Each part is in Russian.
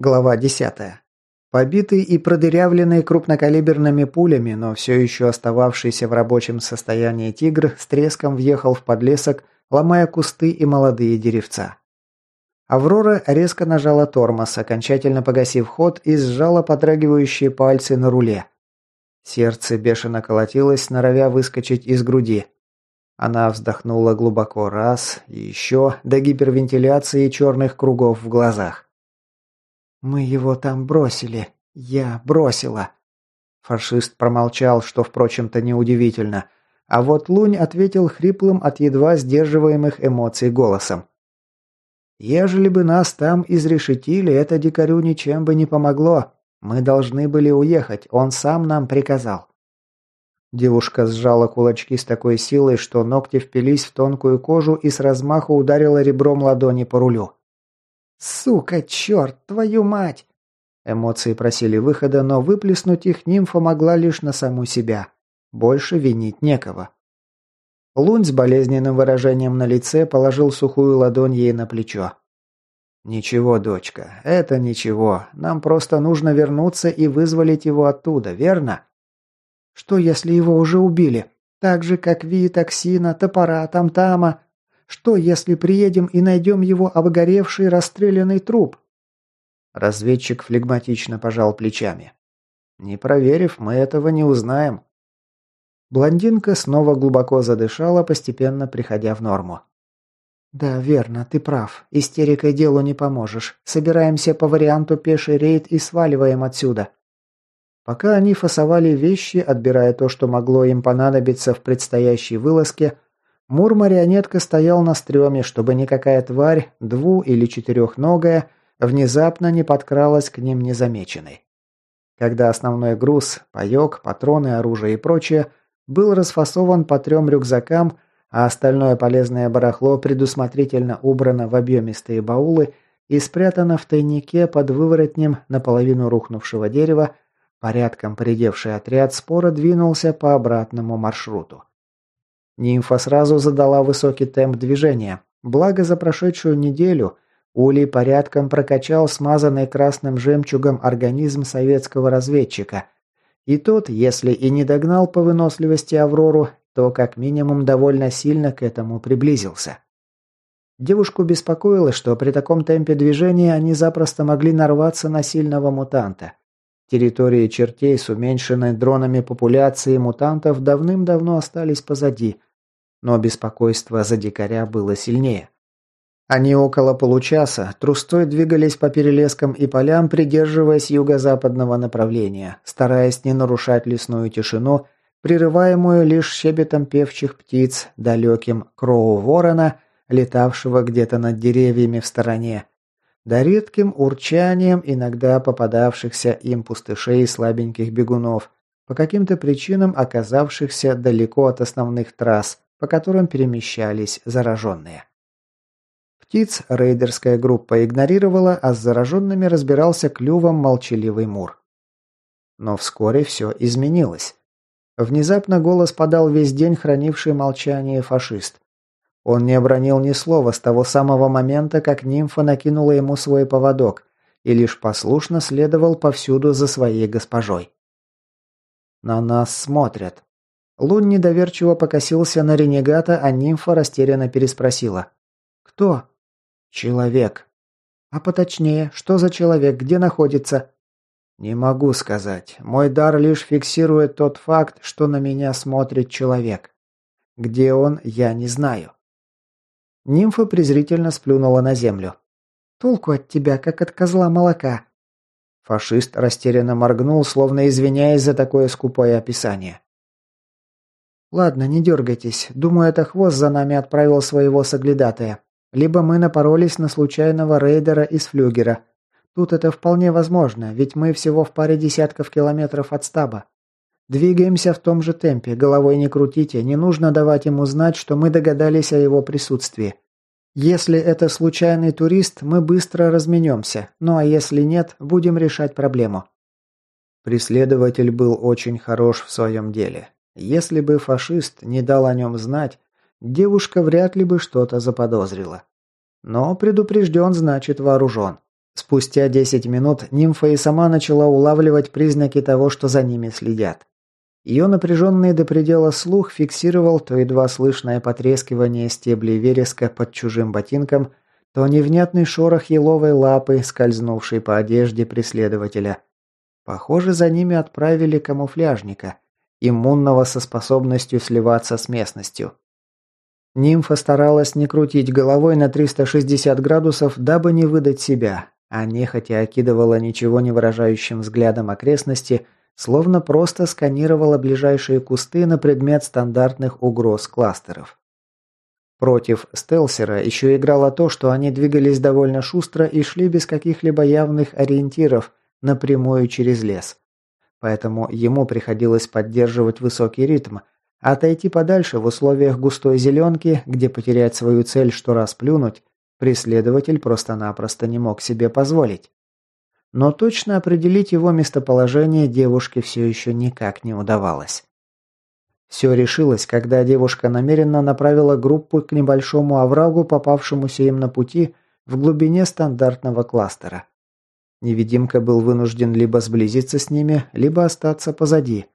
Глава 10. Побитый и продырявленный крупнокалиберными пулями, но все еще остававшийся в рабочем состоянии тигр с треском въехал в подлесок, ломая кусты и молодые деревца. Аврора резко нажала тормоз, окончательно погасив ход и сжала подрагивающие пальцы на руле. Сердце бешено колотилось, норовя выскочить из груди. Она вздохнула глубоко раз еще до гипервентиляции черных кругов в глазах. «Мы его там бросили. Я бросила». Фашист промолчал, что, впрочем-то, неудивительно. А вот Лунь ответил хриплым от едва сдерживаемых эмоций голосом. «Ежели бы нас там изрешетили, это дикарю ничем бы не помогло. Мы должны были уехать, он сам нам приказал». Девушка сжала кулачки с такой силой, что ногти впились в тонкую кожу и с размаху ударила ребром ладони по рулю. «Сука, черт, твою мать!» Эмоции просили выхода, но выплеснуть их нимфа могла лишь на саму себя. Больше винить некого. Лунь с болезненным выражением на лице положил сухую ладонь ей на плечо. «Ничего, дочка, это ничего. Нам просто нужно вернуться и вызволить его оттуда, верно?» «Что, если его уже убили? Так же, как Ви, Токсина, Топора, Тамтама?» Что, если приедем и найдем его обгоревший расстрелянный труп?» Разведчик флегматично пожал плечами. «Не проверив, мы этого не узнаем». Блондинка снова глубоко задышала, постепенно приходя в норму. «Да, верно, ты прав. Истерикой делу не поможешь. Собираемся по варианту пеший рейд и сваливаем отсюда». Пока они фасовали вещи, отбирая то, что могло им понадобиться в предстоящей вылазке, Мур-марионетка стоял на стреме, чтобы никакая тварь, дву- или четырехногая, внезапно не подкралась к ним незамеченной. Когда основной груз, паёк, патроны, оружие и прочее, был расфасован по трем рюкзакам, а остальное полезное барахло предусмотрительно убрано в объемистые баулы и спрятано в тайнике под выворотнем наполовину рухнувшего дерева, порядком поредевший отряд спора двинулся по обратному маршруту. Нимфа сразу задала высокий темп движения. Благо за прошедшую неделю Улей порядком прокачал смазанный красным жемчугом организм советского разведчика. И тот, если и не догнал по выносливости Аврору, то как минимум довольно сильно к этому приблизился. Девушку беспокоило, что при таком темпе движения они запросто могли нарваться на сильного мутанта. Территории чертей с уменьшенной дронами популяцией мутантов давным-давно остались позади – но беспокойство за дикаря было сильнее. Они около получаса трустой двигались по перелескам и полям, придерживаясь юго-западного направления, стараясь не нарушать лесную тишину, прерываемую лишь щебетом певчих птиц, далеким кроу ворона, летавшего где-то над деревьями в стороне, да редким урчанием иногда попадавшихся им пустышей и слабеньких бегунов, по каким-то причинам оказавшихся далеко от основных трасс, по которым перемещались зараженные. Птиц рейдерская группа игнорировала, а с зараженными разбирался клювом молчаливый Мур. Но вскоре все изменилось. Внезапно голос подал весь день хранивший молчание фашист. Он не обронил ни слова с того самого момента, как нимфа накинула ему свой поводок, и лишь послушно следовал повсюду за своей госпожой. «На нас смотрят», Лун недоверчиво покосился на ренегата, а нимфа растерянно переспросила. «Кто?» «Человек». «А поточнее, что за человек, где находится?» «Не могу сказать. Мой дар лишь фиксирует тот факт, что на меня смотрит человек. Где он, я не знаю». Нимфа презрительно сплюнула на землю. «Толку от тебя, как от козла молока». Фашист растерянно моргнул, словно извиняясь за такое скупое описание. «Ладно, не дергайтесь. Думаю, это хвост за нами отправил своего соглядатая. Либо мы напоролись на случайного рейдера из флюгера. Тут это вполне возможно, ведь мы всего в паре десятков километров от стаба. Двигаемся в том же темпе, головой не крутите, не нужно давать ему знать, что мы догадались о его присутствии. Если это случайный турист, мы быстро разменемся, ну а если нет, будем решать проблему». Преследователь был очень хорош в своем деле. Если бы фашист не дал о нем знать, девушка вряд ли бы что-то заподозрила. Но предупрежден значит вооружен. Спустя 10 минут нимфа и сама начала улавливать признаки того, что за ними следят. Ее напряженный до предела слух фиксировал то едва слышное потрескивание стеблей вереска под чужим ботинком, то невнятный шорох еловой лапы, скользнувшей по одежде преследователя. Похоже, за ними отправили камуфляжника, иммунного со способностью сливаться с местностью. Нимфа старалась не крутить головой на 360 градусов, дабы не выдать себя, а нехотя окидывала ничего не выражающим взглядом окрестности, словно просто сканировала ближайшие кусты на предмет стандартных угроз кластеров. Против стелсера еще играло то, что они двигались довольно шустро и шли без каких-либо явных ориентиров, напрямую через лес. Поэтому ему приходилось поддерживать высокий ритм, а отойти подальше в условиях густой зеленки, где потерять свою цель, что раз плюнуть, преследователь просто-напросто не мог себе позволить. Но точно определить его местоположение девушке все еще никак не удавалось. Все решилось, когда девушка намеренно направила группу к небольшому оврагу, попавшемуся им на пути в глубине стандартного кластера. Невидимка был вынужден либо сблизиться с ними, либо остаться позади.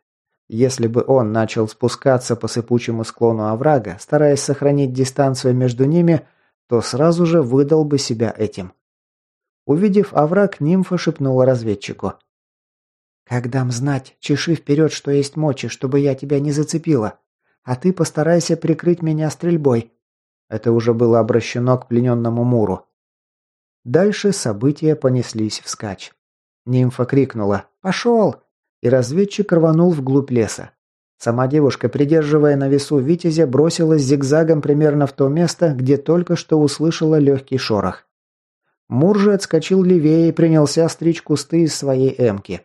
Если бы он начал спускаться по сыпучему склону оврага, стараясь сохранить дистанцию между ними, то сразу же выдал бы себя этим. Увидев овраг, нимфа шепнула разведчику. «Как дам знать, чеши вперед, что есть мочи, чтобы я тебя не зацепила. А ты постарайся прикрыть меня стрельбой». Это уже было обращено к плененному Муру. Дальше события понеслись вскачь. Нимфа крикнула «Пошел!» и разведчик рванул вглубь леса. Сама девушка, придерживая на весу Витязя, бросилась зигзагом примерно в то место, где только что услышала легкий шорох. Мур же отскочил левее и принялся стричь кусты из своей эмки.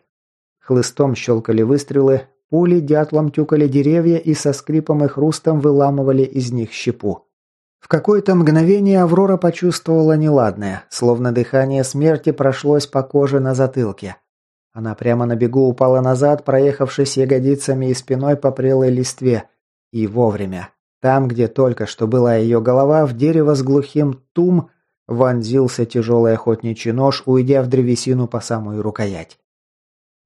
Хлыстом щелкали выстрелы, пули дятлом тюкали деревья и со скрипом и хрустом выламывали из них щепу. В какое-то мгновение Аврора почувствовала неладное, словно дыхание смерти прошлось по коже на затылке. Она прямо на бегу упала назад, проехавшись ягодицами и спиной по прелой листве. И вовремя. Там, где только что была ее голова, в дерево с глухим «тум» вонзился тяжелый охотничий нож, уйдя в древесину по самую рукоять.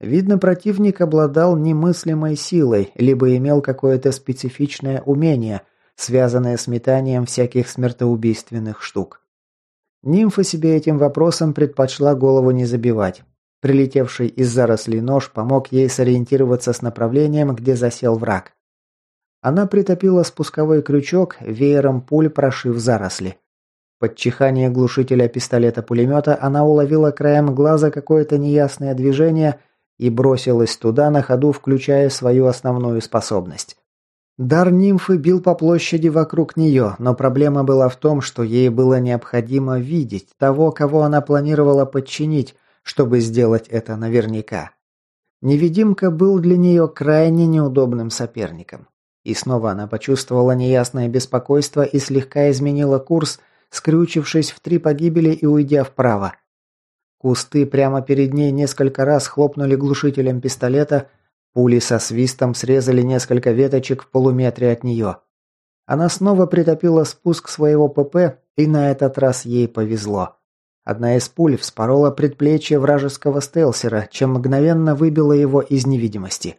Видно, противник обладал немыслимой силой, либо имел какое-то специфичное умение, связанное с метанием всяких смертоубийственных штук. Нимфа себе этим вопросом предпочла голову не забивать. Прилетевший из зарослей нож помог ей сориентироваться с направлением, где засел враг. Она притопила спусковой крючок, веером пуль прошив заросли. Под чихание глушителя пистолета-пулемета она уловила краем глаза какое-то неясное движение и бросилась туда на ходу, включая свою основную способность. Дар нимфы бил по площади вокруг нее, но проблема была в том, что ей было необходимо видеть того, кого она планировала подчинить, чтобы сделать это наверняка. Невидимка был для нее крайне неудобным соперником. И снова она почувствовала неясное беспокойство и слегка изменила курс, скрючившись в три погибели и уйдя вправо. Кусты прямо перед ней несколько раз хлопнули глушителем пистолета, пули со свистом срезали несколько веточек в полуметре от нее. Она снова притопила спуск своего ПП, и на этот раз ей повезло. Одна из пуль вспорола предплечье вражеского стелсера, чем мгновенно выбила его из невидимости.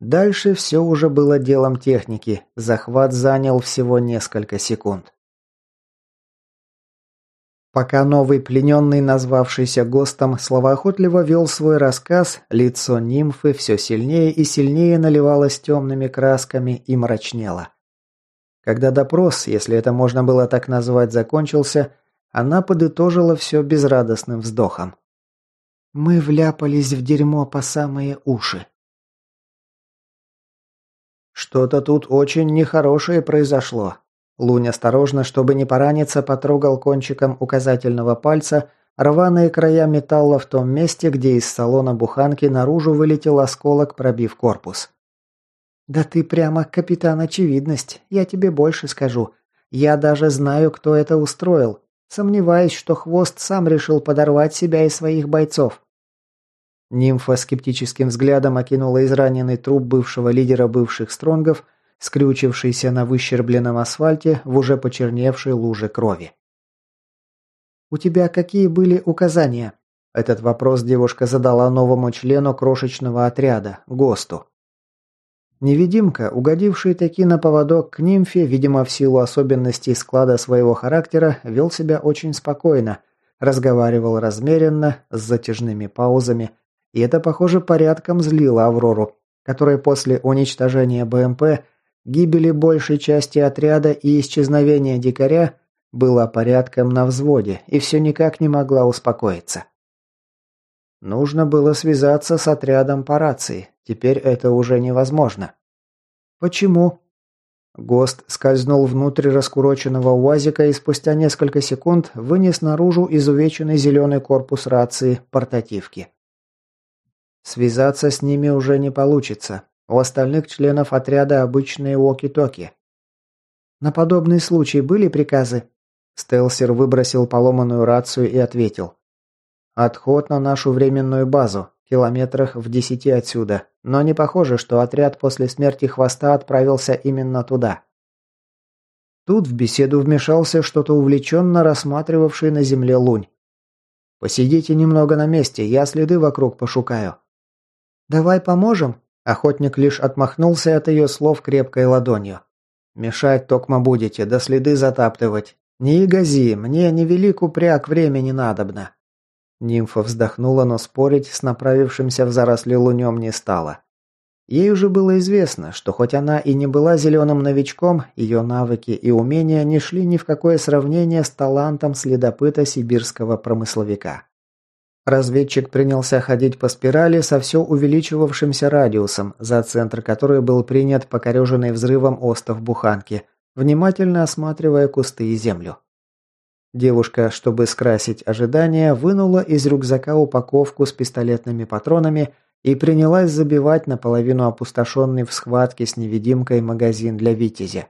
Дальше все уже было делом техники. Захват занял всего несколько секунд. Пока новый плененный, назвавшийся ГОСТом, словоохотливо вел свой рассказ, лицо нимфы все сильнее и сильнее наливалось темными красками и мрачнело. Когда допрос, если это можно было так назвать, закончился, она подытожила все безрадостным вздохом. «Мы вляпались в дерьмо по самые уши». «Что-то тут очень нехорошее произошло». Лунь осторожно, чтобы не пораниться, потрогал кончиком указательного пальца рваные края металла в том месте, где из салона буханки наружу вылетел осколок, пробив корпус. «Да ты прямо капитан очевидность, я тебе больше скажу. Я даже знаю, кто это устроил. Сомневаюсь, что хвост сам решил подорвать себя и своих бойцов. Нимфа скептическим взглядом окинула израненный труп бывшего лидера бывших стронгов, скрючившийся на выщербленном асфальте в уже почерневшей луже крови. «У тебя какие были указания?» Этот вопрос девушка задала новому члену крошечного отряда, ГОСТу. Невидимка, угодивший таки на поводок к нимфе, видимо, в силу особенностей склада своего характера, вел себя очень спокойно, разговаривал размеренно, с затяжными паузами, и это, похоже, порядком злило Аврору, которая после уничтожения БМП, гибели большей части отряда и исчезновения дикаря была порядком на взводе и все никак не могла успокоиться. Нужно было связаться с отрядом по рации. Теперь это уже невозможно. Почему? ГОСТ скользнул внутрь раскуроченного УАЗика и спустя несколько секунд вынес наружу изувеченный зеленый корпус рации портативки. Связаться с ними уже не получится. У остальных членов отряда обычные оки-токи. На подобный случай были приказы? Стелсер выбросил поломанную рацию и ответил. Отход на нашу временную базу километрах в десяти отсюда, но не похоже, что отряд после смерти хвоста отправился именно туда. Тут в беседу вмешался что-то увлеченно рассматривавший на земле лунь. «Посидите немного на месте, я следы вокруг пошукаю». «Давай поможем?» Охотник лишь отмахнулся от ее слов крепкой ладонью. «Мешать токмо будете, да следы затаптывать. Не ягози, мне невелик упряк времени надобно». Нимфа вздохнула, но спорить с направившимся в заросли лунем не стала. Ей уже было известно, что хоть она и не была зеленым новичком, ее навыки и умения не шли ни в какое сравнение с талантом следопыта сибирского промысловика. Разведчик принялся ходить по спирали со все увеличивавшимся радиусом, за центр которой был принят покореженный взрывом остов буханки, внимательно осматривая кусты и землю. Девушка, чтобы скрасить ожидания, вынула из рюкзака упаковку с пистолетными патронами и принялась забивать наполовину опустошенный в схватке с невидимкой магазин для Витязя.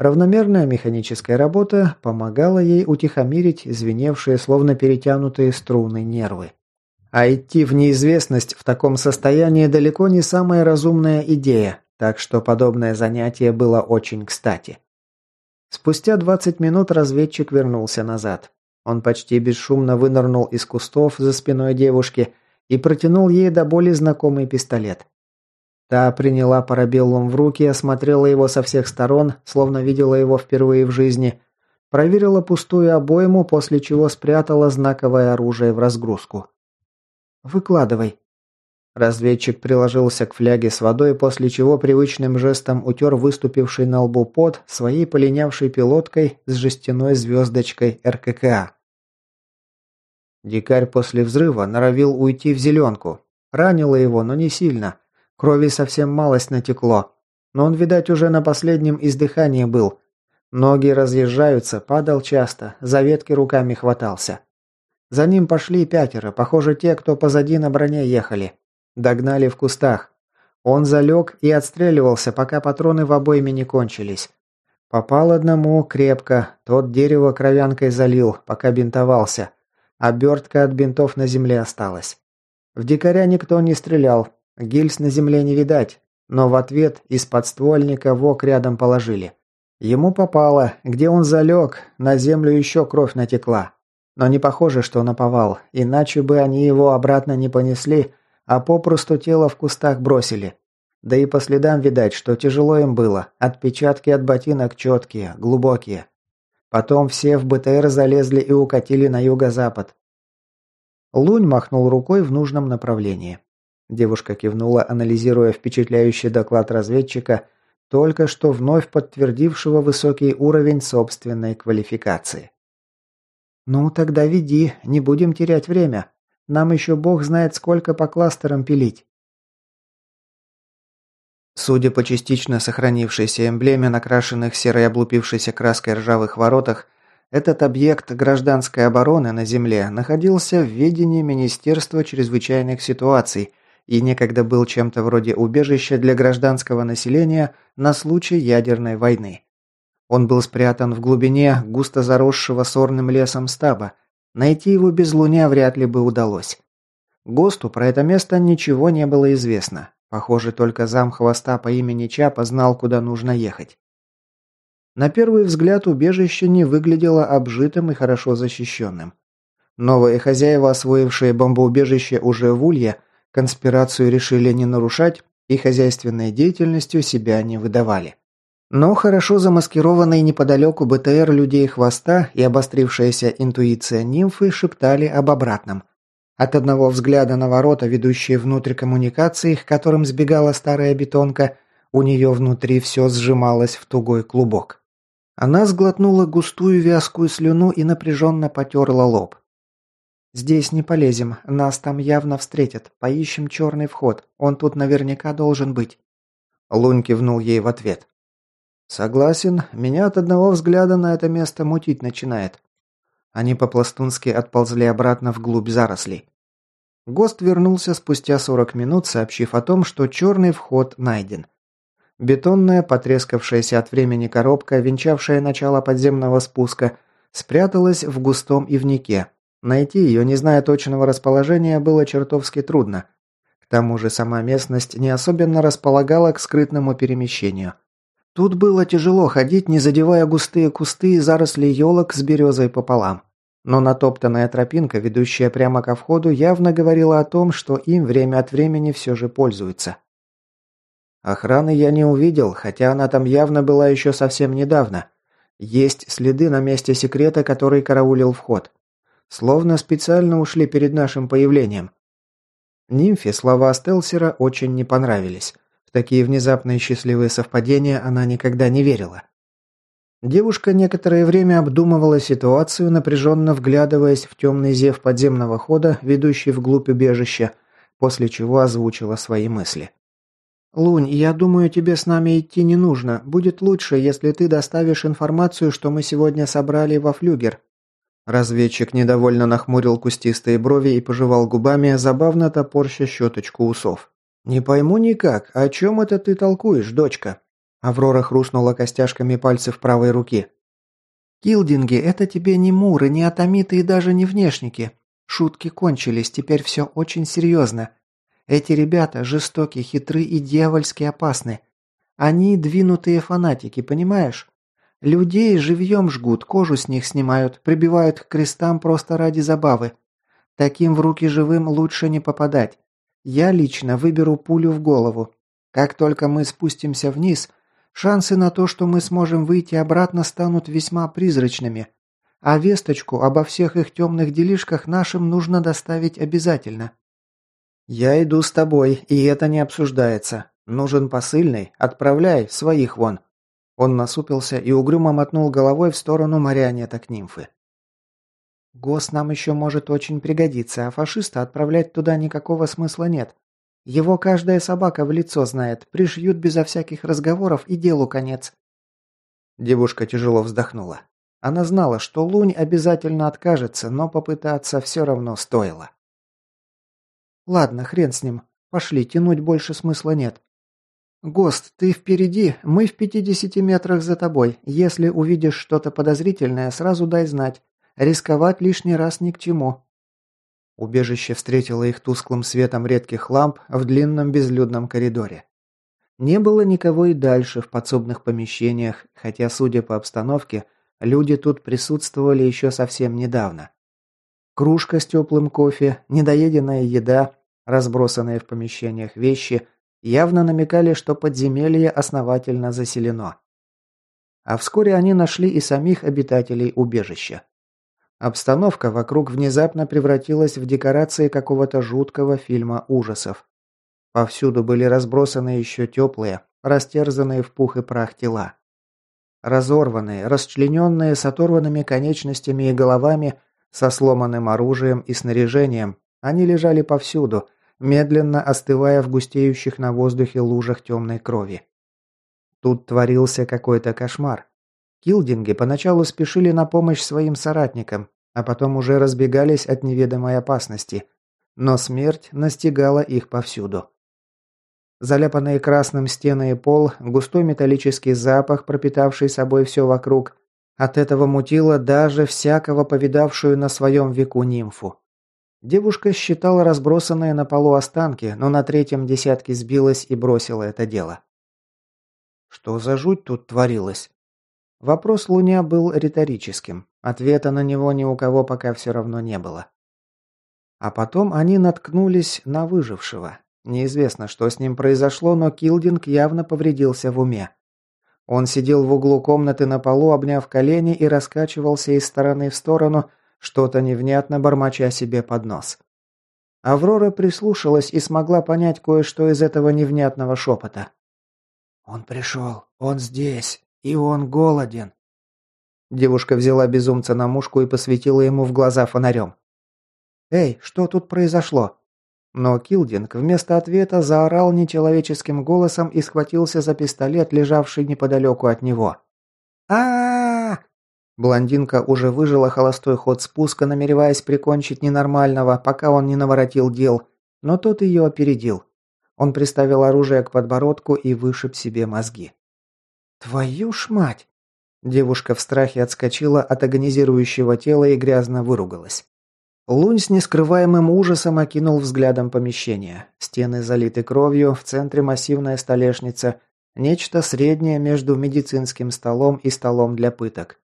Равномерная механическая работа помогала ей утихомирить звеневшие, словно перетянутые струны нервы. А идти в неизвестность в таком состоянии далеко не самая разумная идея, так что подобное занятие было очень кстати. Спустя 20 минут разведчик вернулся назад. Он почти бесшумно вынырнул из кустов за спиной девушки и протянул ей до боли знакомый пистолет. Та приняла парабеллум в руки, осмотрела его со всех сторон, словно видела его впервые в жизни, проверила пустую обойму, после чего спрятала знаковое оружие в разгрузку. «Выкладывай», Разведчик приложился к фляге с водой, после чего привычным жестом утер выступивший на лбу пот своей полинявшей пилоткой с жестяной звездочкой РККА. Дикарь после взрыва норовил уйти в зеленку. Ранило его, но не сильно. Крови совсем малость натекло. Но он, видать, уже на последнем издыхании был. Ноги разъезжаются, падал часто, за ветки руками хватался. За ним пошли пятеро, похоже, те, кто позади на броне ехали. Догнали в кустах. Он залег и отстреливался, пока патроны в обойме не кончились. Попал одному крепко, тот дерево кровянкой залил, пока бинтовался. Обертка от бинтов на земле осталась. В дикаря никто не стрелял, гильз на земле не видать, но в ответ из подствольника вок рядом положили. Ему попало, где он залег, на землю еще кровь натекла. Но не похоже, что наповал, иначе бы они его обратно не понесли, а попросту тело в кустах бросили. Да и по следам видать, что тяжело им было, отпечатки от ботинок четкие, глубокие. Потом все в БТР залезли и укатили на юго-запад. Лунь махнул рукой в нужном направлении. Девушка кивнула, анализируя впечатляющий доклад разведчика, только что вновь подтвердившего высокий уровень собственной квалификации. «Ну, тогда веди, не будем терять время», нам еще бог знает сколько по кластерам пилить. Судя по частично сохранившейся эмблеме, накрашенных серой облупившейся краской ржавых воротах, этот объект гражданской обороны на Земле находился в ведении Министерства чрезвычайных ситуаций и некогда был чем-то вроде убежища для гражданского населения на случай ядерной войны. Он был спрятан в глубине густо заросшего сорным лесом стаба, Найти его без луня вряд ли бы удалось. ГОСТу про это место ничего не было известно. Похоже, только зам хвоста по имени Чапа знал, куда нужно ехать. На первый взгляд убежище не выглядело обжитым и хорошо защищенным. Новые хозяева, освоившие бомбоубежище уже в Улье, конспирацию решили не нарушать и хозяйственной деятельностью себя не выдавали. Но хорошо замаскированные неподалеку БТР людей хвоста и обострившаяся интуиция нимфы шептали об обратном. От одного взгляда на ворота, ведущие внутрь коммуникаций, к которым сбегала старая бетонка, у нее внутри все сжималось в тугой клубок. Она сглотнула густую вязкую слюну и напряженно потерла лоб. «Здесь не полезем, нас там явно встретят. Поищем черный вход, он тут наверняка должен быть». Лунь кивнул ей в ответ. «Согласен, меня от одного взгляда на это место мутить начинает». Они по-пластунски отползли обратно вглубь зарослей. Гост вернулся спустя 40 минут, сообщив о том, что черный вход найден. Бетонная, потрескавшаяся от времени коробка, венчавшая начало подземного спуска, спряталась в густом ивнике, Найти ее, не зная точного расположения, было чертовски трудно. К тому же сама местность не особенно располагала к скрытному перемещению. Тут было тяжело ходить, не задевая густые кусты и заросли елок с березой пополам. Но натоптанная тропинка, ведущая прямо ко входу, явно говорила о том, что им время от времени все же пользуются. Охраны я не увидел, хотя она там явно была еще совсем недавно. Есть следы на месте секрета, который караулил вход. Словно специально ушли перед нашим появлением. Нимфе слова Стелсера очень не понравились. В такие внезапные счастливые совпадения она никогда не верила. Девушка некоторое время обдумывала ситуацию, напряженно вглядываясь в темный зев подземного хода, ведущий вглубь убежища, после чего озвучила свои мысли. «Лунь, я думаю, тебе с нами идти не нужно. Будет лучше, если ты доставишь информацию, что мы сегодня собрали во флюгер. Разведчик недовольно нахмурил кустистые брови и пожевал губами, забавно топорща щеточку усов. «Не пойму никак, о чем это ты толкуешь, дочка?» Аврора хрустнула костяшками пальцев правой руки. «Килдинги – это тебе не муры, не атомиты и даже не внешники. Шутки кончились, теперь все очень серьезно. Эти ребята жестоки, хитры и дьявольски опасны. Они двинутые фанатики, понимаешь? Людей живьем жгут, кожу с них снимают, прибивают к крестам просто ради забавы. Таким в руки живым лучше не попадать. Я лично выберу пулю в голову. Как только мы спустимся вниз, шансы на то, что мы сможем выйти обратно, станут весьма призрачными. А весточку обо всех их темных делишках нашим нужно доставить обязательно. Я иду с тобой, и это не обсуждается. Нужен посыльный, отправляй своих вон. Он насупился и угрюмо мотнул головой в сторону марионеток нимфы. «Гос нам еще может очень пригодиться, а фашиста отправлять туда никакого смысла нет. Его каждая собака в лицо знает, пришьют безо всяких разговоров и делу конец». Девушка тяжело вздохнула. Она знала, что Лунь обязательно откажется, но попытаться все равно стоило. «Ладно, хрен с ним. Пошли, тянуть больше смысла нет. «Гост, ты впереди, мы в 50 метрах за тобой. Если увидишь что-то подозрительное, сразу дай знать. Рисковать лишний раз ни к чему». Убежище встретило их тусклым светом редких ламп в длинном безлюдном коридоре. Не было никого и дальше в подсобных помещениях, хотя, судя по обстановке, люди тут присутствовали еще совсем недавно. Кружка с теплым кофе, недоеденная еда, разбросанные в помещениях вещи – явно намекали, что подземелье основательно заселено. А вскоре они нашли и самих обитателей убежища. Обстановка вокруг внезапно превратилась в декорации какого-то жуткого фильма ужасов. Повсюду были разбросаны еще теплые, растерзанные в пух и прах тела. Разорванные, расчлененные с оторванными конечностями и головами, со сломанным оружием и снаряжением, они лежали повсюду – медленно остывая в густеющих на воздухе лужах темной крови. Тут творился какой-то кошмар. Килдинги поначалу спешили на помощь своим соратникам, а потом уже разбегались от неведомой опасности. Но смерть настигала их повсюду. Заляпанные красным стены и пол, густой металлический запах, пропитавший собой все вокруг. От этого мутило даже всякого повидавшую на своем веку нимфу. Девушка считала разбросанные на полу останки, но на третьем десятке сбилась и бросила это дело. Что за жуть тут творилось? Вопрос Луня был риторическим. Ответа на него ни у кого пока все равно не было. А потом они наткнулись на выжившего. Неизвестно, что с ним произошло, но Килдинг явно повредился в уме. Он сидел в углу комнаты на полу, обняв колени и раскачивался из стороны в сторону, что-то невнятно бормоча себе под нос. Аврора прислушалась и смогла понять кое-что из этого невнятного шепота. «Он пришел, он здесь, и он голоден». Девушка взяла безумца на мушку и посветила ему в глаза фонарем. «Эй, что тут произошло?» Но Килдинг вместо ответа заорал нечеловеческим голосом и схватился за пистолет, лежавший неподалеку от него. а, Блондинка уже выжила холостой ход спуска, намереваясь прикончить ненормального, пока он не наворотил дел, но тот ее опередил. Он приставил оружие к подбородку и вышиб себе мозги. «Твою ж мать!» Девушка в страхе отскочила от агонизирующего тела и грязно выругалась. Лунь с нескрываемым ужасом окинул взглядом помещение. Стены залиты кровью, в центре массивная столешница, нечто среднее между медицинским столом и столом для пыток.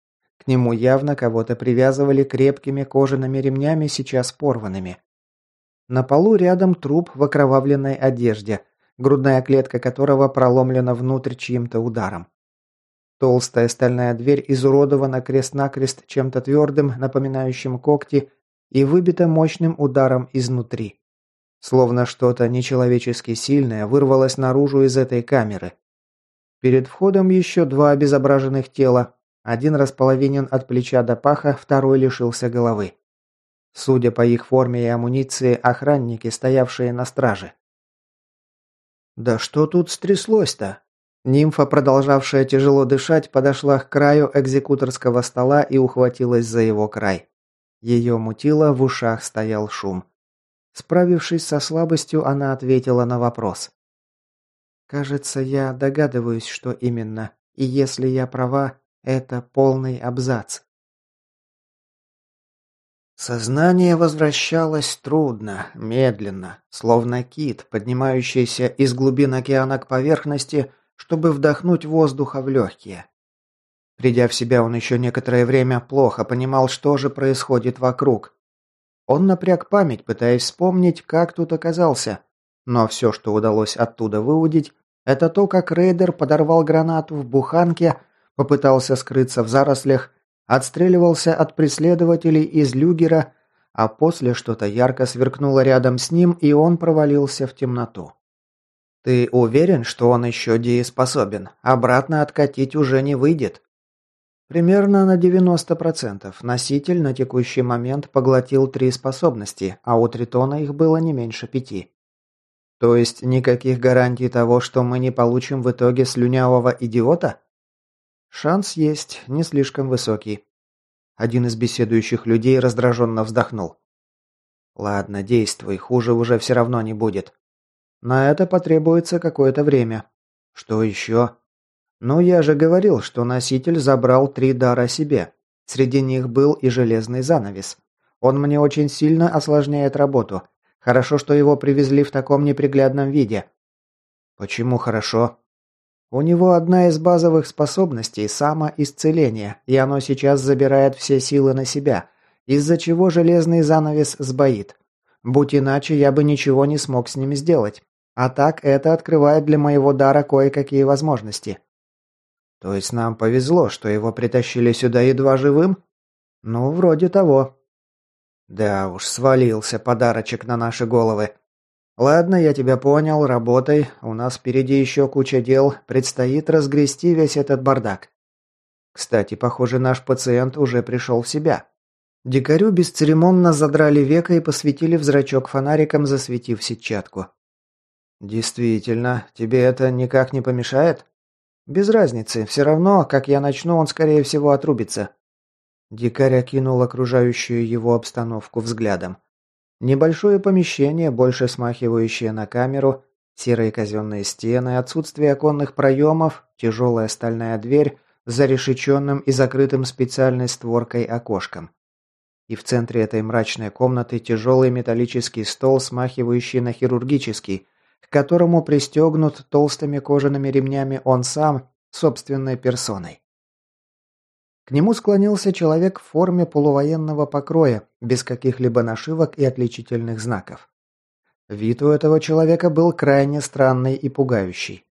К нему явно кого-то привязывали крепкими кожаными ремнями, сейчас порванными. На полу рядом труп в окровавленной одежде, грудная клетка которого проломлена внутрь чьим-то ударом. Толстая стальная дверь изуродована крест-накрест чем-то твердым, напоминающим когти, и выбита мощным ударом изнутри. Словно что-то нечеловечески сильное вырвалось наружу из этой камеры. Перед входом еще два обезображенных тела. Один располовинен от плеча до паха, второй лишился головы. Судя по их форме и амуниции, охранники, стоявшие на страже. «Да что тут стряслось-то?» Нимфа, продолжавшая тяжело дышать, подошла к краю экзекуторского стола и ухватилась за его край. Ее мутило, в ушах стоял шум. Справившись со слабостью, она ответила на вопрос. «Кажется, я догадываюсь, что именно. И если я права, это полный абзац». Сознание возвращалось трудно, медленно, словно кит, поднимающийся из глубин океана к поверхности, чтобы вдохнуть воздуха в легкие. Придя в себя, он еще некоторое время плохо понимал, что же происходит вокруг. Он напряг память, пытаясь вспомнить, как тут оказался. Но все, что удалось оттуда выудить, это то, как рейдер подорвал гранату в буханке, попытался скрыться в зарослях, отстреливался от преследователей из люгера, а после что-то ярко сверкнуло рядом с ним, и он провалился в темноту. «Ты уверен, что он еще дееспособен? Обратно откатить уже не выйдет?» Примерно на 90%. Носитель на текущий момент поглотил три способности, а у Тритона их было не меньше пяти. То есть никаких гарантий того, что мы не получим в итоге слюнявого идиота? Шанс есть, не слишком высокий. Один из беседующих людей раздраженно вздохнул. Ладно, действуй, хуже уже все равно не будет. На это потребуется какое-то время. Что еще? «Ну, я же говорил, что носитель забрал три дара себе. Среди них был и железный занавес. Он мне очень сильно осложняет работу. Хорошо, что его привезли в таком неприглядном виде». «Почему хорошо?» «У него одна из базовых способностей – самоисцеление, и оно сейчас забирает все силы на себя, из-за чего железный занавес сбоит. Будь иначе, я бы ничего не смог с ним сделать. А так это открывает для моего дара кое-какие возможности». То есть нам повезло, что его притащили сюда едва живым? Ну, вроде того. Да уж, свалился подарочек на наши головы. Ладно, я тебя понял, работай. У нас впереди еще куча дел. Предстоит разгрести весь этот бардак. Кстати, похоже, наш пациент уже пришел в себя. Дикарю бесцеремонно задрали века и посветили в зрачок фонариком, засветив сетчатку. «Действительно, тебе это никак не помешает?» «Без разницы. Все равно, как я начну, он, скорее всего, отрубится». Дикарь окинул окружающую его обстановку взглядом. Небольшое помещение, больше смахивающее на камеру, серые казенные стены, отсутствие оконных проемов, тяжелая стальная дверь с зарешеченным и закрытым специальной створкой окошком. И в центре этой мрачной комнаты тяжелый металлический стол, смахивающий на хирургический, к которому пристегнут толстыми кожаными ремнями он сам, собственной персоной. К нему склонился человек в форме полувоенного покроя, без каких-либо нашивок и отличительных знаков. Вид у этого человека был крайне странный и пугающий.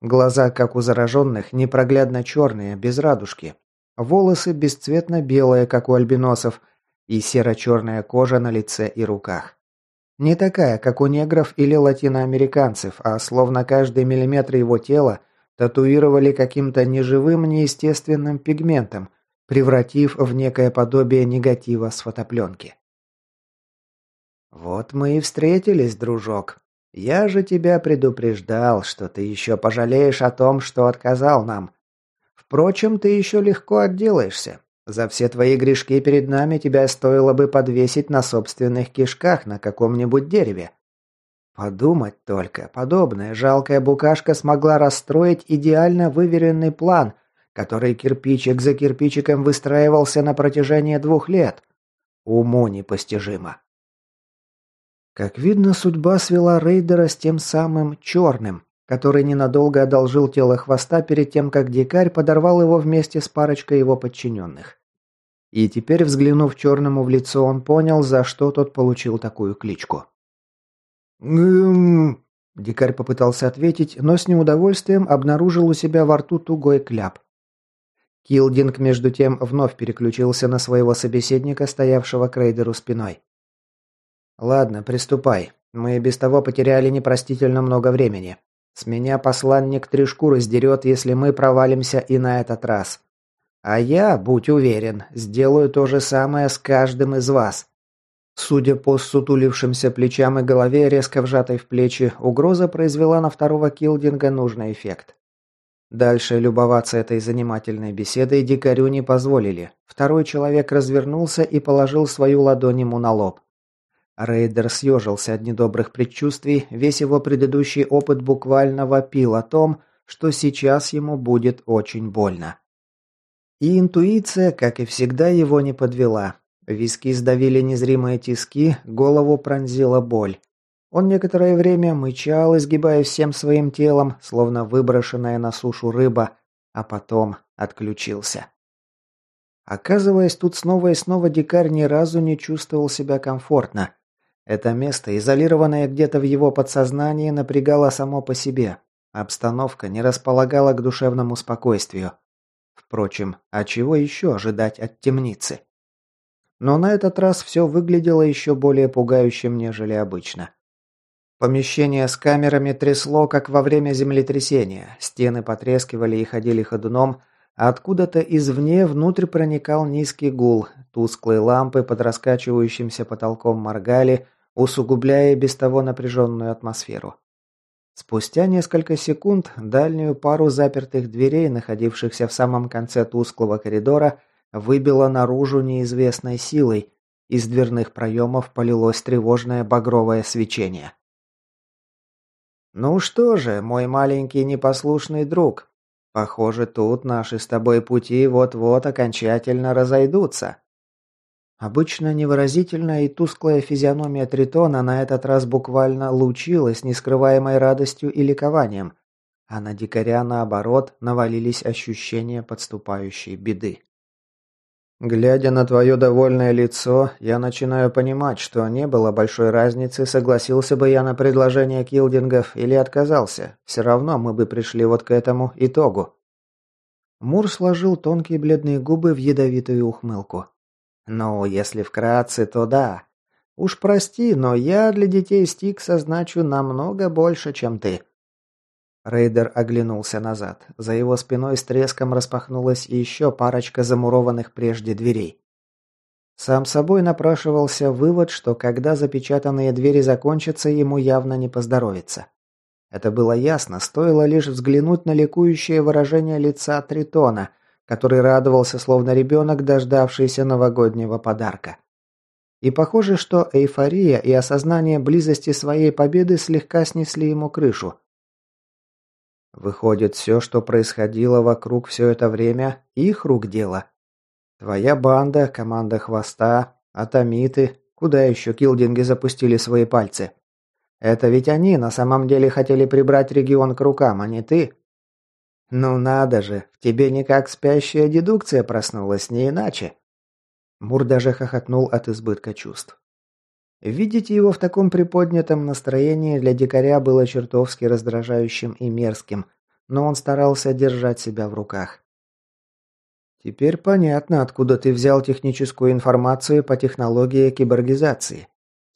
Глаза, как у зараженных, непроглядно черные, без радужки. Волосы бесцветно-белые, как у альбиносов, и серо-черная кожа на лице и руках. Не такая, как у негров или латиноамериканцев, а словно каждый миллиметр его тела татуировали каким-то неживым, неестественным пигментом, превратив в некое подобие негатива с фотопленки. «Вот мы и встретились, дружок. Я же тебя предупреждал, что ты еще пожалеешь о том, что отказал нам. Впрочем, ты еще легко отделаешься. За все твои грешки перед нами тебя стоило бы подвесить на собственных кишках на каком-нибудь дереве. Подумать только, подобная жалкая букашка смогла расстроить идеально выверенный план, который кирпичик за кирпичиком выстраивался на протяжении двух лет. Уму непостижимо. Как видно, судьба свела рейдера с тем самым черным, который ненадолго одолжил тело хвоста перед тем, как дикарь подорвал его вместе с парочкой его подчиненных. И теперь, взглянув черному в лицо, он понял, за что тот получил такую кличку. «Гм...» Дикарь попытался ответить, но с неудовольствием обнаружил у себя во рту тугой кляп. Килдинг, между тем, вновь переключился на своего собеседника, стоявшего к рейдеру спиной. «Ладно, приступай. Мы без того потеряли непростительно много времени. С меня посланник три шкуры сдерет, если мы провалимся и на этот раз. А я, будь уверен, сделаю то же самое с каждым из вас». Судя по сутулившимся плечам и голове, резко вжатой в плечи, угроза произвела на второго Килдинга нужный эффект. Дальше любоваться этой занимательной беседой дикарю не позволили. Второй человек развернулся и положил свою ладонь ему на лоб. Рейдер съежился от недобрых предчувствий, весь его предыдущий опыт буквально вопил о том, что сейчас ему будет очень больно. И интуиция, как и всегда, его не подвела. Виски сдавили незримые тиски, голову пронзила боль. Он некоторое время мычал, изгибаясь всем своим телом, словно выброшенная на сушу рыба, а потом отключился. Оказываясь тут снова и снова, дикарь ни разу не чувствовал себя комфортно. Это место, изолированное где-то в его подсознании, напрягало само по себе. Обстановка не располагала к душевному спокойствию. Впрочем, а чего еще ожидать от темницы? Но на этот раз все выглядело еще более пугающим, нежели обычно. Помещение с камерами трясло, как во время землетрясения. Стены потрескивали и ходили ходуном, а откуда-то извне внутрь проникал низкий гул. Тусклые лампы под раскачивающимся потолком моргали, усугубляя без того напряженную атмосферу. Спустя несколько секунд дальнюю пару запертых дверей, находившихся в самом конце тусклого коридора, выбило наружу неизвестной силой. Из дверных проемов полилось тревожное багровое свечение. «Ну что же, мой маленький непослушный друг, похоже, тут наши с тобой пути вот-вот окончательно разойдутся», Обычно невыразительная и тусклая физиономия Тритона на этот раз буквально лучилась нескрываемой радостью и ликованием, а на дикаря, наоборот, навалились ощущения подступающей беды. Глядя на твое довольное лицо, я начинаю понимать, что не было большой разницы, согласился бы я на предложение килдингов или отказался. Все равно мы бы пришли вот к этому итогу. Мур сложил тонкие бледные губы в ядовитую ухмылку. Ну, если вкратце, то да. Уж прости, но я для детей Стикса значу намного больше, чем ты. Рейдер оглянулся назад. За его спиной с треском распахнулась еще парочка замурованных прежде дверей. Сам собой напрашивался вывод, что когда запечатанные двери закончатся, ему явно не поздоровится. Это было ясно, стоило лишь взглянуть на ликующее выражение лица Тритона – который радовался словно ребенок, дождавшийся новогоднего подарка. И похоже, что эйфория и осознание близости своей победы слегка снесли ему крышу. Выходит, все, что происходило вокруг все это время, их рук дело. Твоя банда, команда Хвоста, Атомиты, куда еще килдинги запустили свои пальцы. Это ведь они на самом деле хотели прибрать регион к рукам, а не ты. «Ну надо же, в тебе никак спящая дедукция проснулась, не иначе!» Мур даже хохотнул от избытка чувств. Видеть его в таком приподнятом настроении для дикаря было чертовски раздражающим и мерзким, но он старался держать себя в руках. «Теперь понятно, откуда ты взял техническую информацию по технологии киборгизации.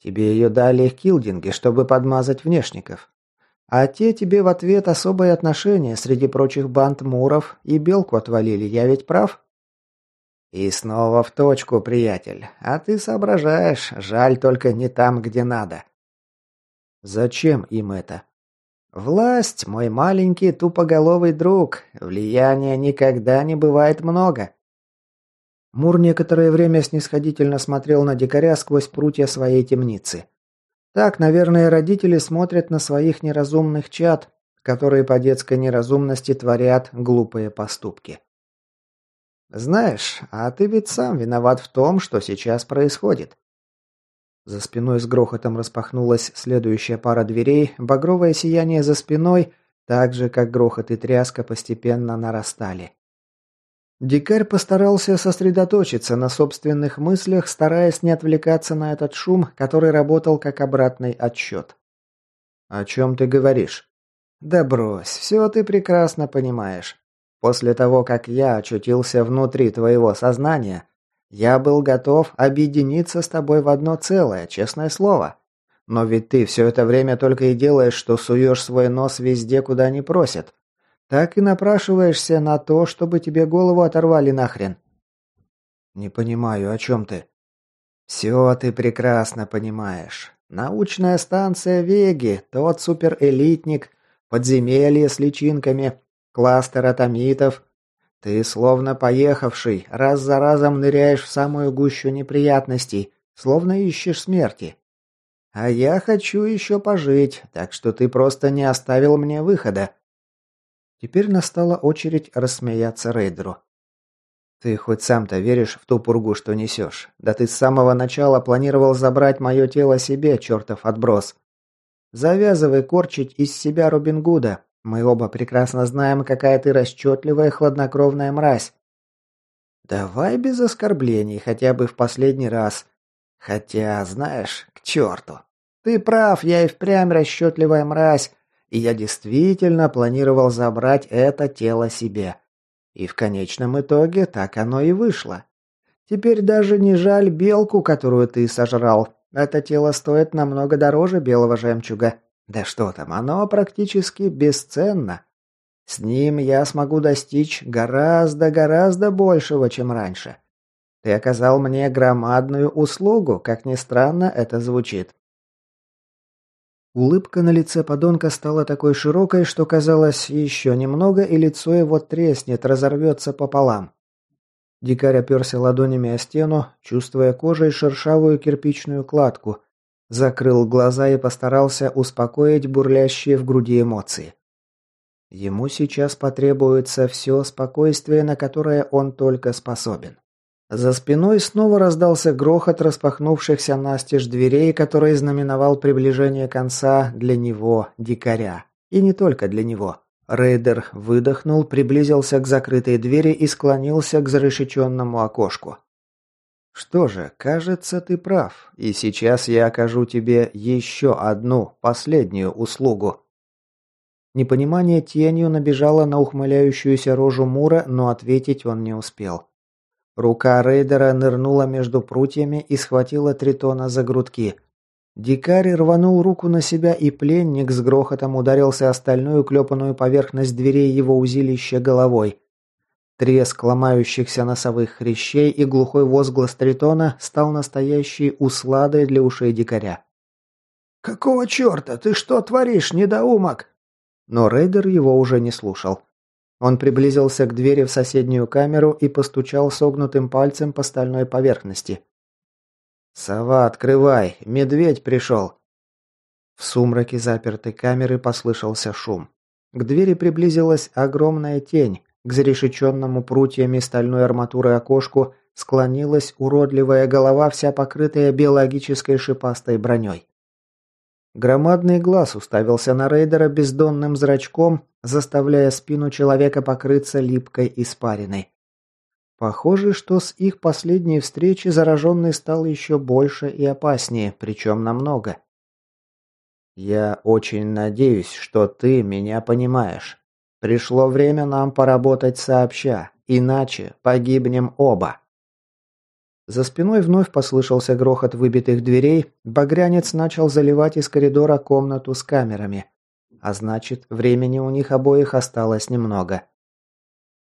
Тебе ее дали в Килдинге, чтобы подмазать внешников. А те тебе в ответ особое отношение среди прочих банд муров и белку отвалили, я ведь прав? И снова в точку, приятель. А ты соображаешь, жаль только не там, где надо. Зачем им это? Власть, мой маленький тупоголовый друг. Влияния никогда не бывает много. Мур некоторое время снисходительно смотрел на дикаря сквозь прутья своей темницы. Так, наверное, родители смотрят на своих неразумных чад, которые по детской неразумности творят глупые поступки. Знаешь, а ты ведь сам виноват в том, что сейчас происходит. За спиной с грохотом распахнулась следующая пара дверей, багровое сияние за спиной, так же, как грохот и тряска, постепенно нарастали. Дикарь постарался сосредоточиться на собственных мыслях, стараясь не отвлекаться на этот шум, который работал как обратный отсчет. «О чем ты говоришь?» «Да брось, все ты прекрасно понимаешь. После того, как я очутился внутри твоего сознания, я был готов объединиться с тобой в одно целое, честное слово. Но ведь ты все это время только и делаешь, что суешь свой нос везде, куда не просят так и напрашиваешься на то, чтобы тебе голову оторвали нахрен. Не понимаю, о чем ты? Все ты прекрасно понимаешь. Научная станция Веги, тот суперэлитник, подземелье с личинками, кластер атомитов. Ты словно поехавший, раз за разом ныряешь в самую гущу неприятностей, словно ищешь смерти. А я хочу еще пожить, так что ты просто не оставил мне выхода. Теперь настала очередь рассмеяться рейдеру. «Ты хоть сам-то веришь в ту пургу, что несешь? Да ты с самого начала планировал забрать мое тело себе, чертов отброс. Завязывай корчить из себя Робин Гуда. Мы оба прекрасно знаем, какая ты расчетливая, хладнокровная мразь. Давай без оскорблений, хотя бы в последний раз. Хотя, знаешь, к черту. Ты прав, я и впрямь расчетливая мразь, и я действительно планировал забрать это тело себе. И в конечном итоге так оно и вышло. Теперь даже не жаль белку, которую ты сожрал. Это тело стоит намного дороже белого жемчуга. Да что там, оно практически бесценно. С ним я смогу достичь гораздо-гораздо большего, чем раньше. Ты оказал мне громадную услугу, как ни странно это звучит. Улыбка на лице подонка стала такой широкой, что казалось, еще немного, и лицо его треснет, разорвется пополам. Дикарь оперся ладонями о стену, чувствуя кожей шершавую кирпичную кладку, закрыл глаза и постарался успокоить бурлящие в груди эмоции. Ему сейчас потребуется все спокойствие, на которое он только способен. За спиной снова раздался грохот распахнувшихся настежь дверей, который знаменовал приближение конца для него, дикаря. И не только для него. Рейдер выдохнул, приблизился к закрытой двери и склонился к зарешеченному окошку. «Что же, кажется, ты прав, и сейчас я окажу тебе еще одну, последнюю услугу». Непонимание тенью набежало на ухмыляющуюся рожу Мура, но ответить он не успел. Рука рейдера нырнула между прутьями и схватила Тритона за грудки. Дикарь рванул руку на себя, и пленник с грохотом ударился о стальную клепанную поверхность дверей его узилища головой. Треск ломающихся носовых хрящей и глухой возглас Тритона стал настоящей усладой для ушей дикаря. «Какого черта? Ты что творишь, недоумок?» Но рейдер его уже не слушал. Он приблизился к двери в соседнюю камеру и постучал согнутым пальцем по стальной поверхности. «Сова, открывай! Медведь пришел!» В сумраке запертой камеры послышался шум. К двери приблизилась огромная тень. К зарешеченному прутьями стальной арматуры окошку склонилась уродливая голова, вся покрытая биологической шипастой броней. Громадный глаз уставился на рейдера бездонным зрачком, заставляя спину человека покрыться липкой испариной. Похоже, что с их последней встречи зараженный стал еще больше и опаснее, причем намного. «Я очень надеюсь, что ты меня понимаешь. Пришло время нам поработать сообща, иначе погибнем оба». За спиной вновь послышался грохот выбитых дверей, багрянец начал заливать из коридора комнату с камерами. А значит, времени у них обоих осталось немного.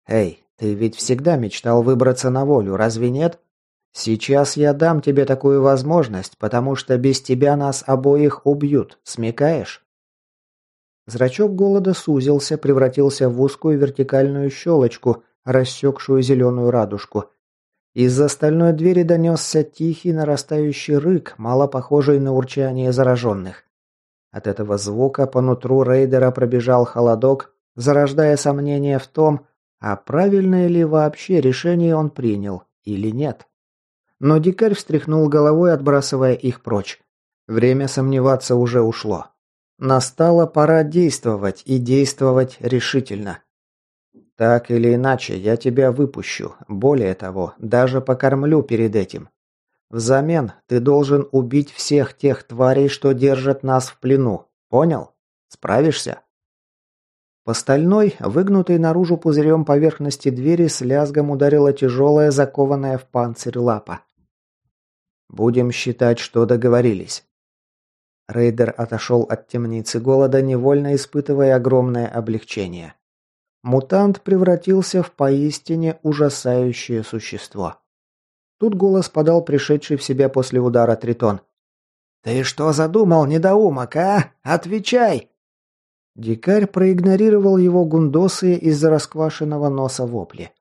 «Эй, ты ведь всегда мечтал выбраться на волю, разве нет? Сейчас я дам тебе такую возможность, потому что без тебя нас обоих убьют, смекаешь?» Зрачок голода сузился, превратился в узкую вертикальную щелочку, рассекшую зеленую радужку. Из-за стальной двери донесся тихий нарастающий рык, мало похожий на урчание зараженных. От этого звука по нутру рейдера пробежал холодок, зарождая сомнения в том, а правильное ли вообще решение он принял или нет. Но дикарь встряхнул головой, отбрасывая их прочь. Время сомневаться уже ушло. Настала пора действовать и действовать решительно. Так или иначе, я тебя выпущу. Более того, даже покормлю перед этим. Взамен ты должен убить всех тех тварей, что держат нас в плену. Понял? Справишься? По стальной, выгнутой наружу пузырем поверхности двери с лязгом ударила тяжелая, закованная в панцирь лапа. «Будем считать, что договорились». Рейдер отошел от темницы голода, невольно испытывая огромное облегчение. Мутант превратился в поистине ужасающее существо. Тут голос подал пришедший в себя после удара Тритон. «Ты что задумал, недоумок, а? Отвечай!» Дикарь проигнорировал его гундосы из-за расквашенного носа вопли.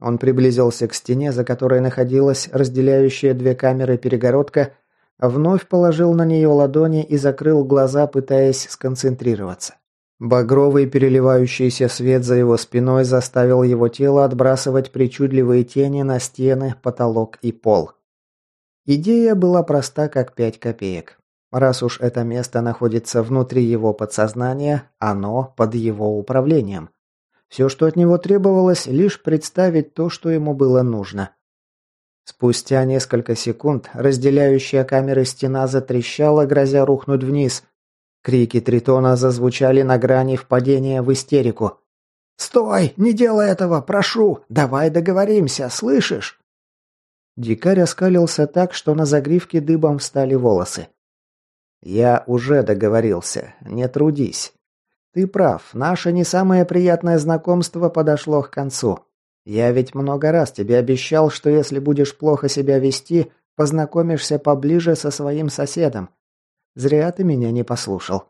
Он приблизился к стене, за которой находилась разделяющая две камеры перегородка, вновь положил на нее ладони и закрыл глаза, пытаясь сконцентрироваться. Багровый переливающийся свет за его спиной заставил его тело отбрасывать причудливые тени на стены, потолок и пол. Идея была проста, как пять копеек. Раз уж это место находится внутри его подсознания, оно под его управлением. Все, что от него требовалось, лишь представить то, что ему было нужно. Спустя несколько секунд разделяющая камеры стена затрещала, грозя рухнуть вниз. Крики Тритона зазвучали на грани впадения в истерику. «Стой! Не делай этого! Прошу! Давай договоримся! Слышишь?» Дикарь оскалился так, что на загривке дыбом встали волосы. «Я уже договорился. Не трудись. Ты прав. Наше не самое приятное знакомство подошло к концу. Я ведь много раз тебе обещал, что если будешь плохо себя вести, познакомишься поближе со своим соседом. Зря ты меня не послушал».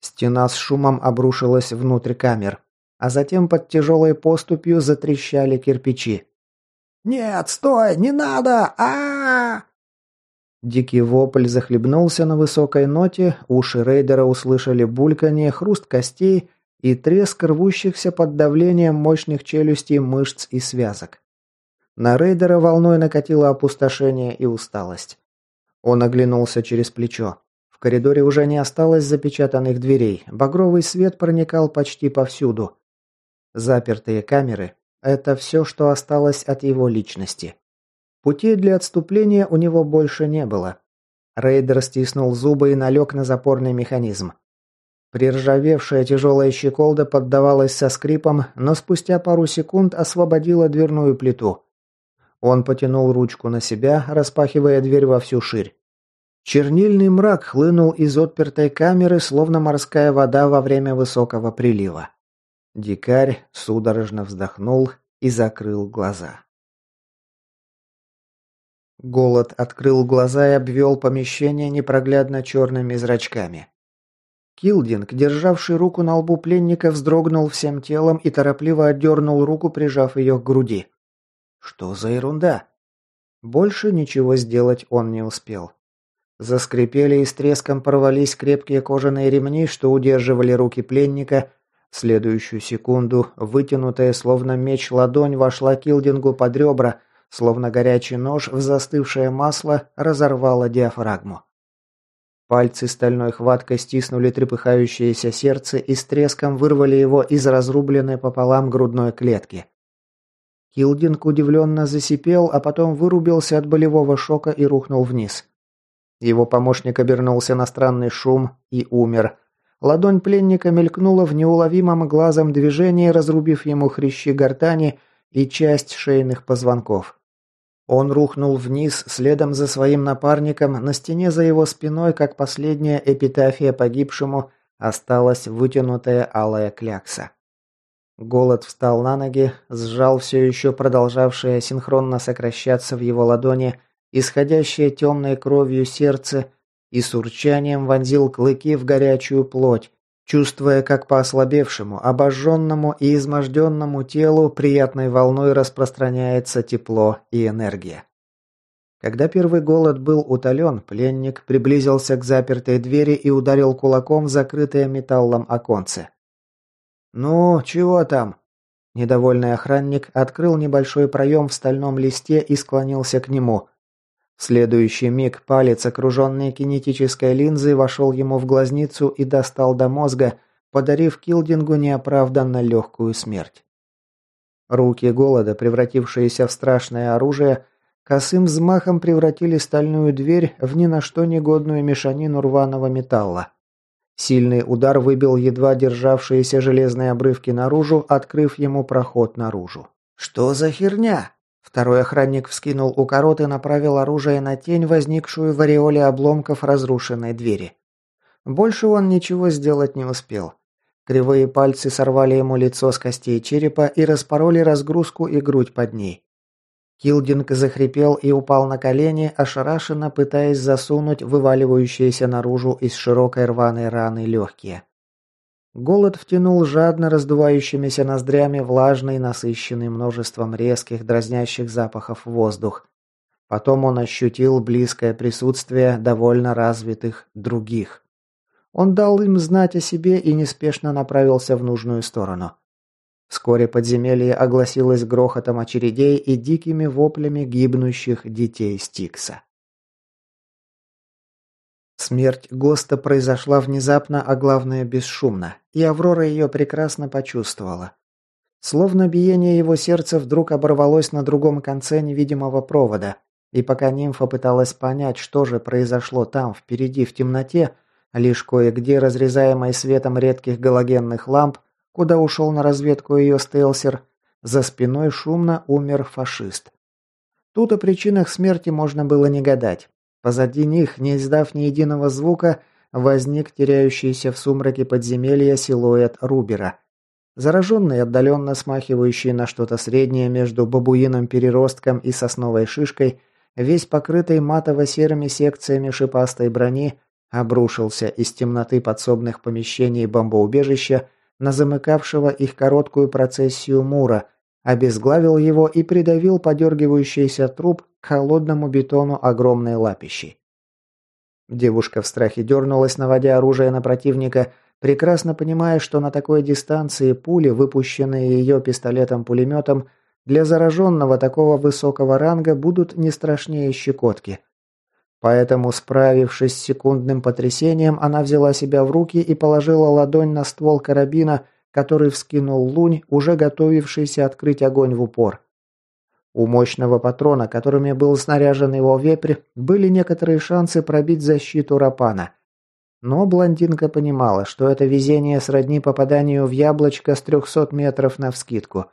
Стена с шумом обрушилась внутрь камер, а затем под тяжелой поступью затрещали кирпичи. «Нет, стой, не надо! а, -а, -а Дикий вопль захлебнулся на высокой ноте, уши рейдера услышали бульканье, хруст костей и треск рвущихся под давлением мощных челюстей мышц и связок. На рейдера волной накатило опустошение и усталость. Он оглянулся через плечо. В коридоре уже не осталось запечатанных дверей, багровый свет проникал почти повсюду. Запертые камеры – это все, что осталось от его личности. Путей для отступления у него больше не было. Рейдер стиснул зубы и налег на запорный механизм. Приржавевшая тяжелая щеколда поддавалась со скрипом, но спустя пару секунд освободила дверную плиту. Он потянул ручку на себя, распахивая дверь во всю ширь. Чернильный мрак хлынул из отпертой камеры, словно морская вода во время высокого прилива. Дикарь судорожно вздохнул и закрыл глаза. Голод открыл глаза и обвел помещение непроглядно черными зрачками. Килдинг, державший руку на лбу пленника, вздрогнул всем телом и торопливо отдернул руку, прижав ее к груди. Что за ерунда? Больше ничего сделать он не успел. Заскрипели и с треском порвались крепкие кожаные ремни, что удерживали руки пленника. В следующую секунду вытянутая, словно меч, ладонь вошла Килдингу под ребра – Словно горячий нож в застывшее масло разорвало диафрагму. Пальцы стальной хваткой стиснули трепыхающееся сердце и с треском вырвали его из разрубленной пополам грудной клетки. Килдинг удивленно засипел, а потом вырубился от болевого шока и рухнул вниз. Его помощник обернулся на странный шум и умер. Ладонь пленника мелькнула в неуловимом глазом движении, разрубив ему хрящи гортани и часть шейных позвонков. Он рухнул вниз следом за своим напарником, на стене за его спиной, как последняя эпитафия погибшему, осталась вытянутая алая клякса. Голод встал на ноги, сжал все еще продолжавшее синхронно сокращаться в его ладони, исходящее темной кровью сердце, и с урчанием вонзил клыки в горячую плоть, чувствуя, как по ослабевшему, обожженному и изможденному телу приятной волной распространяется тепло и энергия. Когда первый голод был утолен, пленник приблизился к запертой двери и ударил кулаком в закрытое металлом оконце. «Ну, чего там?» Недовольный охранник открыл небольшой проем в стальном листе и склонился к нему. В следующий миг палец, окруженный кинетической линзой, вошел ему в глазницу и достал до мозга, подарив Килдингу неоправданно легкую смерть. Руки голода, превратившиеся в страшное оружие, косым взмахом превратили стальную дверь в ни на что негодную мешанину рваного металла. Сильный удар выбил едва державшиеся железные обрывки наружу, открыв ему проход наружу. «Что за херня?» Второй охранник вскинул укорот и направил оружие на тень, возникшую в ореоле обломков разрушенной двери. Больше он ничего сделать не успел. Кривые пальцы сорвали ему лицо с костей черепа и распороли разгрузку и грудь под ней. Килдинг захрипел и упал на колени, ошарашенно пытаясь засунуть вываливающиеся наружу из широкой рваной раны легкие. Голод втянул жадно раздувающимися ноздрями влажный, насыщенный множеством резких, дразнящих запахов воздух. Потом он ощутил близкое присутствие довольно развитых других. Он дал им знать о себе и неспешно направился в нужную сторону. Вскоре подземелье огласилось грохотом очередей и дикими воплями гибнущих детей Стикса. Смерть Госта произошла внезапно, а главное бесшумно, и Аврора ее прекрасно почувствовала. Словно биение его сердца вдруг оборвалось на другом конце невидимого провода, и пока нимфа пыталась понять, что же произошло там, впереди, в темноте, лишь кое-где разрезаемой светом редких галогенных ламп, куда ушел на разведку ее стелсер, за спиной шумно умер фашист. Тут о причинах смерти можно было не гадать. Позади них, не издав ни единого звука, возник теряющийся в сумраке подземелья силуэт Рубера. Зараженный, отдаленно смахивающий на что-то среднее между бабуином-переростком и сосновой шишкой, весь покрытый матово-серыми секциями шипастой брони, обрушился из темноты подсобных помещений бомбоубежища на замыкавшего их короткую процессию Мура, обезглавил его и придавил подергивающийся труп холодному бетону огромной лапищей. Девушка в страхе дернулась, наводя оружие на противника, прекрасно понимая, что на такой дистанции пули, выпущенные ее пистолетом-пулеметом, для зараженного такого высокого ранга будут не страшнее щекотки. Поэтому, справившись с секундным потрясением, она взяла себя в руки и положила ладонь на ствол карабина, который вскинул лунь, уже готовившийся открыть огонь в упор. У мощного патрона, которыми был снаряжен его вепрь, были некоторые шансы пробить защиту Рапана. Но блондинка понимала, что это везение сродни попаданию в яблочко с 300 метров навскидку.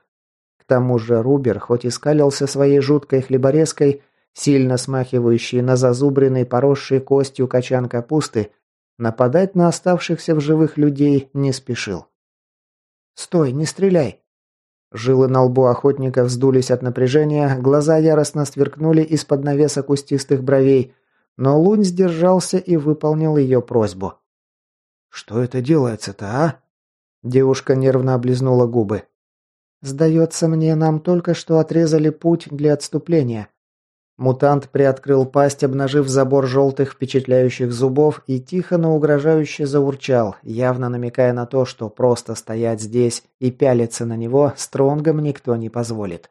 К тому же Рубер, хоть и скалился своей жуткой хлеборезкой, сильно смахивающей на зазубренный поросший костью качан капусты, нападать на оставшихся в живых людей не спешил. «Стой, не стреляй!» Жилы на лбу охотника вздулись от напряжения, глаза яростно сверкнули из-под навеса кустистых бровей, но Лунь сдержался и выполнил ее просьбу. «Что это делается-то, а?» Девушка нервно облизнула губы. «Сдается мне, нам только что отрезали путь для отступления. Мутант приоткрыл пасть, обнажив забор желтых впечатляющих зубов и тихо, но угрожающе заурчал, явно намекая на то, что просто стоять здесь и пялиться на него стронгом никто не позволит.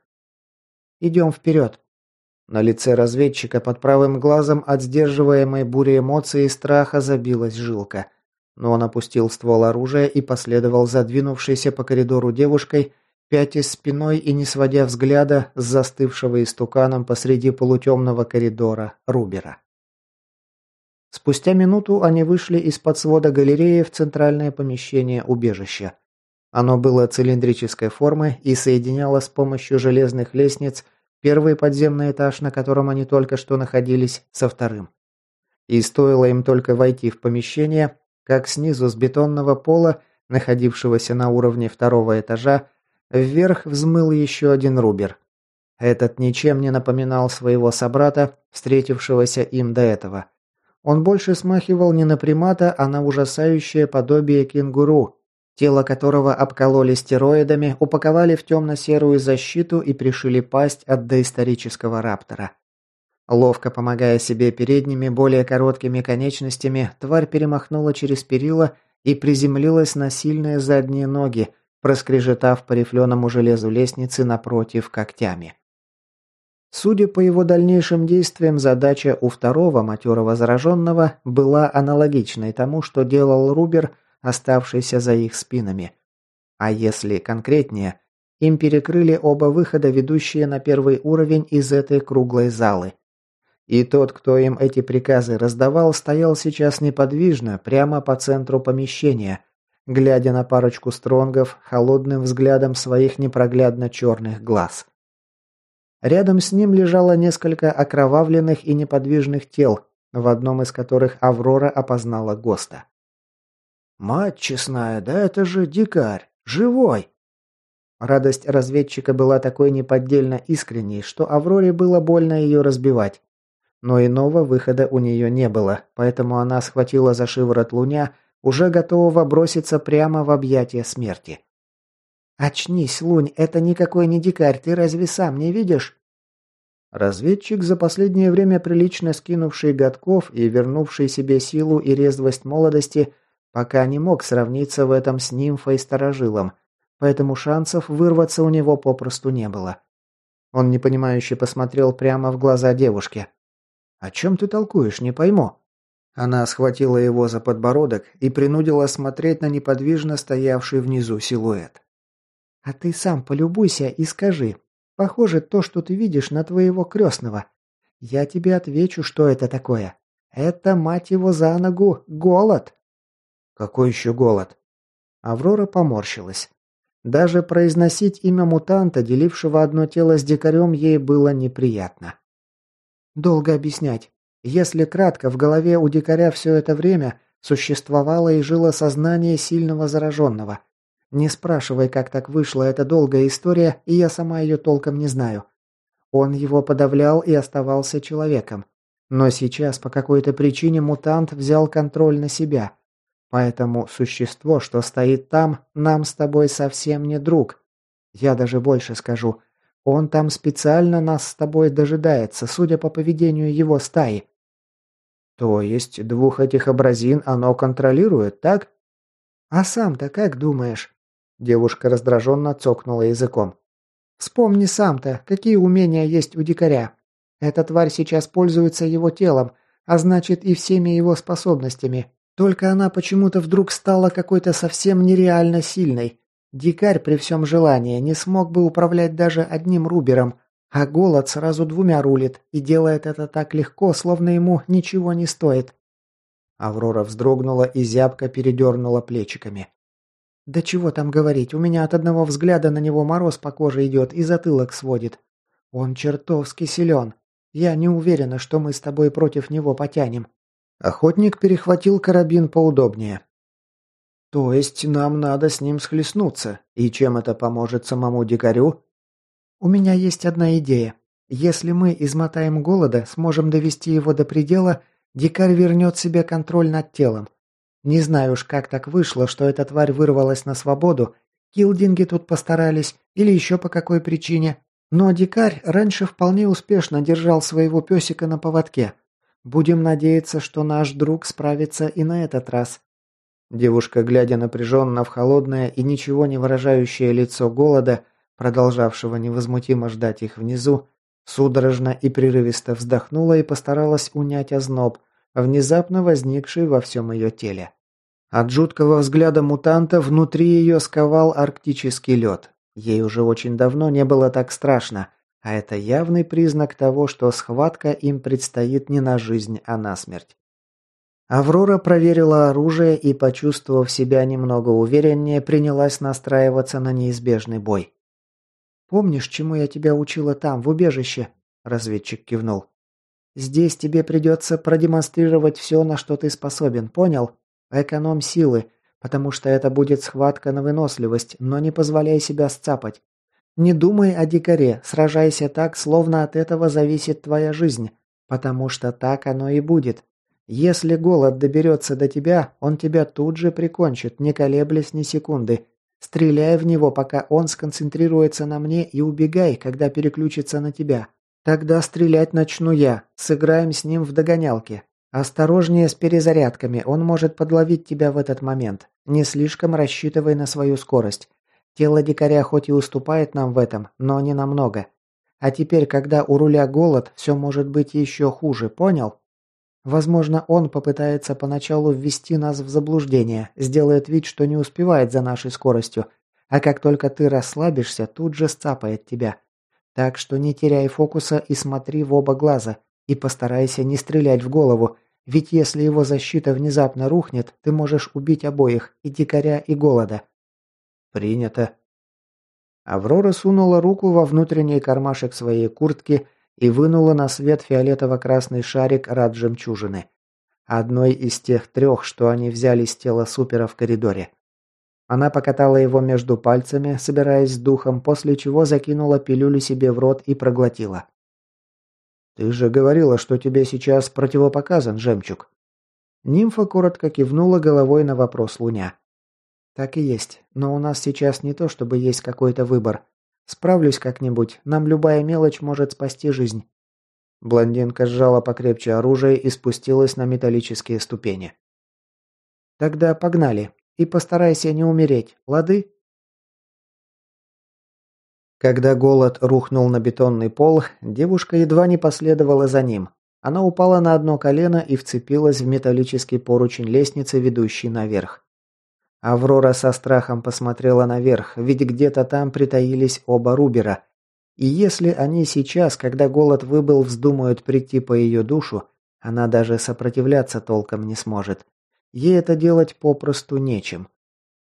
«Идем вперед». На лице разведчика под правым глазом от сдерживаемой бури эмоций и страха забилась жилка. Но он опустил ствол оружия и последовал задвинувшейся по коридору девушкой, пятясь спиной и не сводя взгляда с застывшего истуканом посреди полутемного коридора Рубера. Спустя минуту они вышли из-под свода галереи в центральное помещение убежища. Оно было цилиндрической формы и соединяло с помощью железных лестниц Первый подземный этаж, на котором они только что находились, со вторым. И стоило им только войти в помещение, как снизу с бетонного пола, находившегося на уровне второго этажа, вверх взмыл еще один рубер. Этот ничем не напоминал своего собрата, встретившегося им до этого. Он больше смахивал не на примата, а на ужасающее подобие кенгуру, тело которого обкололи стероидами, упаковали в темно-серую защиту и пришили пасть от доисторического раптора. Ловко помогая себе передними, более короткими конечностями, тварь перемахнула через перила и приземлилась на сильные задние ноги, проскрежетав по рифленому железу лестницы напротив когтями. Судя по его дальнейшим действиям, задача у второго матерого зараженного была аналогичной тому, что делал Рубер – оставшийся за их спинами. А если конкретнее, им перекрыли оба выхода, ведущие на первый уровень из этой круглой залы. И тот, кто им эти приказы раздавал, стоял сейчас неподвижно, прямо по центру помещения, глядя на парочку стронгов холодным взглядом своих непроглядно черных глаз. Рядом с ним лежало несколько окровавленных и неподвижных тел, в одном из которых Аврора опознала Госта. «Мать честная, да это же дикарь! Живой!» Радость разведчика была такой неподдельно искренней, что Авроре было больно ее разбивать. Но иного выхода у нее не было, поэтому она схватила за шиворот луня, уже готового броситься прямо в объятия смерти. «Очнись, Лунь, это никакой не дикарь, ты разве сам не видишь?» Разведчик, за последнее время прилично скинувший годков и вернувший себе силу и резвость молодости, Пока не мог сравниться в этом с нимфой-старожилом, поэтому шансов вырваться у него попросту не было. Он непонимающе посмотрел прямо в глаза девушке. «О чем ты толкуешь, не пойму». Она схватила его за подбородок и принудила смотреть на неподвижно стоявший внизу силуэт. «А ты сам полюбуйся и скажи. Похоже то, что ты видишь на твоего крестного. Я тебе отвечу, что это такое. Это, мать его за ногу, голод!» Какой еще голод? Аврора поморщилась. Даже произносить имя мутанта, делившего одно тело с дикарем, ей было неприятно. Долго объяснять. Если кратко, в голове у дикаря все это время существовало и жило сознание сильного зараженного. Не спрашивай, как так вышло, это долгая история, и я сама ее толком не знаю. Он его подавлял и оставался человеком. Но сейчас по какой-то причине мутант взял контроль на себя – Поэтому существо, что стоит там, нам с тобой совсем не друг. Я даже больше скажу. Он там специально нас с тобой дожидается, судя по поведению его стаи. То есть двух этих образин оно контролирует, так? А сам-то как думаешь? Девушка раздраженно цокнула языком. Вспомни сам-то, какие умения есть у дикаря. Эта тварь сейчас пользуется его телом, а значит и всеми его способностями. Только она почему-то вдруг стала какой-то совсем нереально сильной. Дикарь при всем желании не смог бы управлять даже одним рубером, а голод сразу двумя рулит и делает это так легко, словно ему ничего не стоит. Аврора вздрогнула и зябко передернула плечиками. «Да чего там говорить, у меня от одного взгляда на него мороз по коже идет и затылок сводит. Он чертовски силен. Я не уверена, что мы с тобой против него потянем». Охотник перехватил карабин поудобнее. «То есть нам надо с ним схлестнуться, и чем это поможет самому дикарю?» «У меня есть одна идея. Если мы измотаем голода, сможем довести его до предела, дикарь вернет себе контроль над телом. Не знаю уж, как так вышло, что эта тварь вырвалась на свободу, килдинги тут постарались, или еще по какой причине, но дикарь раньше вполне успешно держал своего песика на поводке. Будем надеяться, что наш друг справится и на этот раз». Девушка, глядя напряженно в холодное и ничего не выражающее лицо голода, продолжавшего невозмутимо ждать их внизу, Судорожно и прерывисто вздохнула и постаралась унять озноб, внезапно возникший во всем ее теле. От жуткого взгляда мутанта внутри ее сковал арктический лед. Ей уже очень давно не было так страшно, а это явный признак того, что схватка им предстоит не на жизнь, а на смерть. Аврора проверила оружие и, почувствовав себя немного увереннее, принялась настраиваться на неизбежный бой. «Помнишь, чему я тебя учила там, в убежище?» – разведчик кивнул. «Здесь тебе придется продемонстрировать все, на что ты способен, понял? Эконом силы, потому что это будет схватка на выносливость, но не позволяй себя сцапать. Не думай о дикаре, сражайся так, словно от этого зависит твоя жизнь, потому что так оно и будет. Если голод доберется до тебя, он тебя тут же прикончит, не колеблясь ни секунды. Стреляй в него, пока он сконцентрируется на мне, и убегай, когда переключится на тебя. Тогда стрелять начну я. Сыграем с ним в догонялки. Осторожнее с перезарядками, он может подловить тебя в этот момент. Не слишком рассчитывай на свою скорость. Тело дикаря хоть и уступает нам в этом, но не намного. А теперь, когда у руля голод, все может быть еще хуже, понял? Возможно, он попытается поначалу ввести нас в заблуждение, сделает вид, что не успевает за нашей скоростью, а как только ты расслабишься, тут же сцапает тебя. Так что не теряй фокуса и смотри в оба глаза, и постарайся не стрелять в голову, ведь если его защита внезапно рухнет, ты можешь убить обоих, и дикаря, и голода. Принято. Аврора сунула руку во внутренний кармашек своей куртки и вынула на свет фиолетово-красный шарик рад жемчужины. Одной из тех трех, что они взяли с тела супера в коридоре. Она покатала его между пальцами, собираясь с духом, после чего закинула пилюлю себе в рот и проглотила. «Ты же говорила, что тебе сейчас противопоказан, жемчуг». Нимфа коротко кивнула головой на вопрос Луня. «Так и есть. Но у нас сейчас не то, чтобы есть какой-то выбор. Справлюсь как-нибудь. Нам любая мелочь может спасти жизнь». Блондинка сжала покрепче оружие и спустилась на металлические ступени. «Тогда погнали. И постарайся не умереть, лады?» Когда голод рухнул на бетонный пол, девушка едва не последовала за ним. Она упала на одно колено и вцепилась в металлический поручень лестницы, ведущий наверх. Аврора со страхом посмотрела наверх, ведь где-то там притаились оба Рубера. И если они сейчас, когда голод выбыл, вздумают прийти по ее душу, она даже сопротивляться толком не сможет. Ей это делать попросту нечем.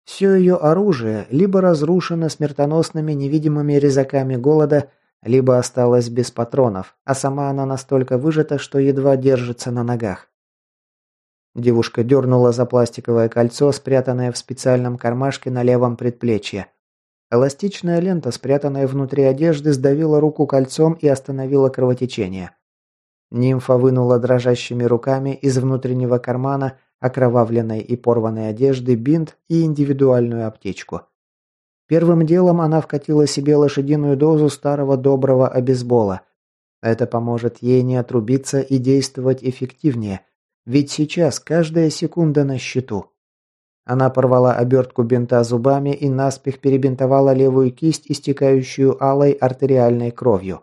Все ее оружие либо разрушено смертоносными невидимыми резаками голода, либо осталось без патронов, а сама она настолько выжата, что едва держится на ногах. Девушка дернула за пластиковое кольцо, спрятанное в специальном кармашке на левом предплечье. Эластичная лента, спрятанная внутри одежды, сдавила руку кольцом и остановила кровотечение. Нимфа вынула дрожащими руками из внутреннего кармана окровавленной и порванной одежды бинт и индивидуальную аптечку. Первым делом она вкатила себе лошадиную дозу старого доброго обезбола. Это поможет ей не отрубиться и действовать эффективнее – ведь сейчас каждая секунда на счету. Она порвала обертку бинта зубами и наспех перебинтовала левую кисть, истекающую алой артериальной кровью.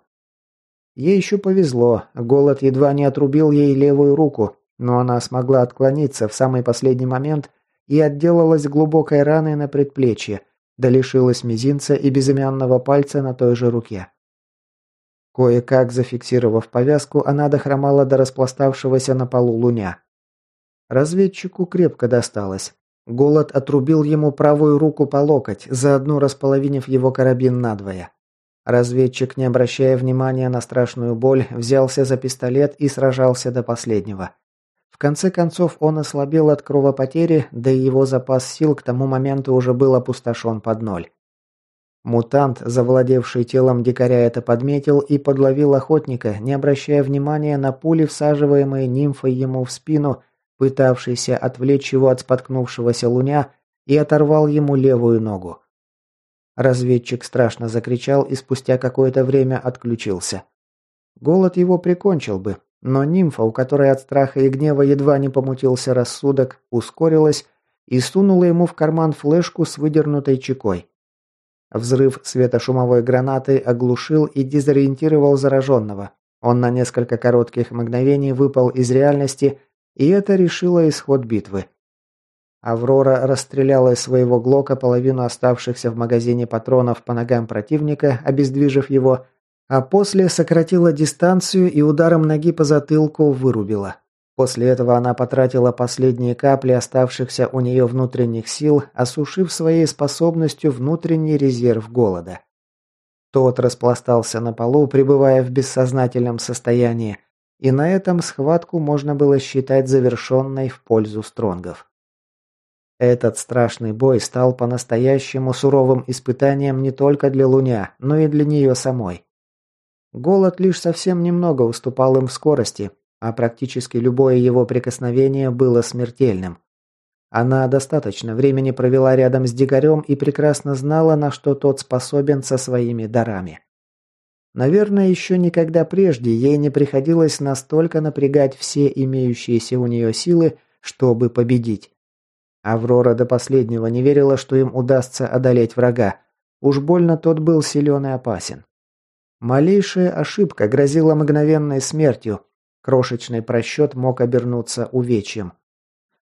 Ей еще повезло, голод едва не отрубил ей левую руку, но она смогла отклониться в самый последний момент и отделалась глубокой раной на предплечье, да лишилась мизинца и безымянного пальца на той же руке. Кое-как зафиксировав повязку, она дохромала до распластавшегося на полу луня. Разведчику крепко досталось. Голод отрубил ему правую руку по локоть, заодно располовинив его карабин надвое. Разведчик, не обращая внимания на страшную боль, взялся за пистолет и сражался до последнего. В конце концов он ослабел от кровопотери, да и его запас сил к тому моменту уже был опустошен под ноль. Мутант, завладевший телом дикаря, это подметил и подловил охотника, не обращая внимания на пули, всаживаемые нимфой ему в спину, пытавшийся отвлечь его от споткнувшегося луня, и оторвал ему левую ногу. Разведчик страшно закричал и спустя какое-то время отключился. Голод его прикончил бы, но нимфа, у которой от страха и гнева едва не помутился рассудок, ускорилась и сунула ему в карман флешку с выдернутой чекой. Взрыв светошумовой гранаты оглушил и дезориентировал зараженного. Он на несколько коротких мгновений выпал из реальности, и это решило исход битвы. Аврора расстреляла из своего глока половину оставшихся в магазине патронов по ногам противника, обездвижив его, а после сократила дистанцию и ударом ноги по затылку вырубила. После этого она потратила последние капли оставшихся у нее внутренних сил, осушив своей способностью внутренний резерв голода. Тот распластался на полу, пребывая в бессознательном состоянии, и на этом схватку можно было считать завершенной в пользу стронгов. Этот страшный бой стал по-настоящему суровым испытанием не только для Луня, но и для нее самой. Голод лишь совсем немного уступал им в скорости, а практически любое его прикосновение было смертельным. Она достаточно времени провела рядом с дикарем и прекрасно знала, на что тот способен со своими дарами. Наверное, еще никогда прежде ей не приходилось настолько напрягать все имеющиеся у нее силы, чтобы победить. Аврора до последнего не верила, что им удастся одолеть врага. Уж больно тот был силен и опасен. Малейшая ошибка грозила мгновенной смертью, Крошечный просчет мог обернуться увечьем.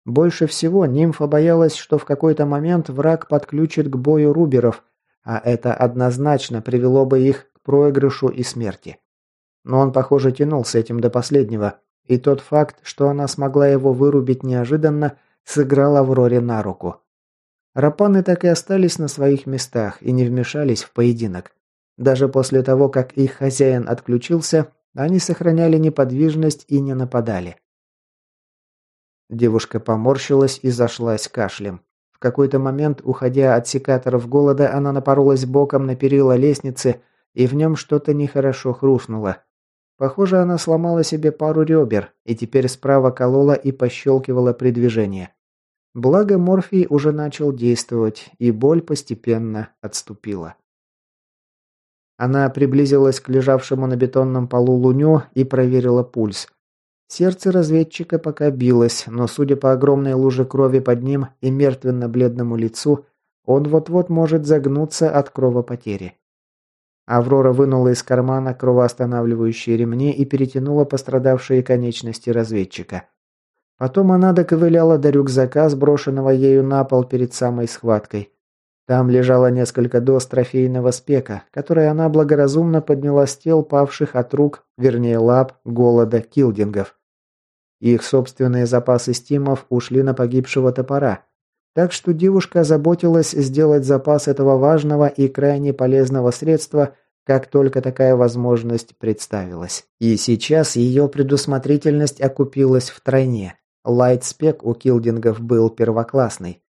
Больше всего нимфа боялась, что в какой-то момент враг подключит к бою руберов, а это однозначно привело бы их к проигрышу и смерти. Но он, похоже, тянул с этим до последнего, и тот факт, что она смогла его вырубить неожиданно, сыграл Авроре на руку. Рапаны так и остались на своих местах и не вмешались в поединок. Даже после того, как их хозяин отключился, они сохраняли неподвижность и не нападали. Девушка поморщилась и зашлась кашлем. В какой-то момент, уходя от секаторов голода, она напоролась боком на перила лестницы, и в нем что-то нехорошо хрустнуло. Похоже, она сломала себе пару ребер, и теперь справа колола и пощелкивала при движении. Благо морфий уже начал действовать, и боль постепенно отступила. Она приблизилась к лежавшему на бетонном полу луню и проверила пульс. Сердце разведчика пока билось, но судя по огромной луже крови под ним и мертвенно-бледному лицу, он вот-вот может загнуться от кровопотери. Аврора вынула из кармана кровоостанавливающие ремни и перетянула пострадавшие конечности разведчика. Потом она доковыляла до рюкзака, сброшенного ею на пол перед самой схваткой. Там лежало несколько доз трофейного спека, которые она благоразумно подняла с тел павших от рук, вернее лап, голода килдингов. Их собственные запасы стимов ушли на погибшего топора, так что девушка заботилась сделать запас этого важного и крайне полезного средства, как только такая возможность представилась. И сейчас ее предусмотрительность окупилась втройне. Лайт-спек у килдингов был первоклассный.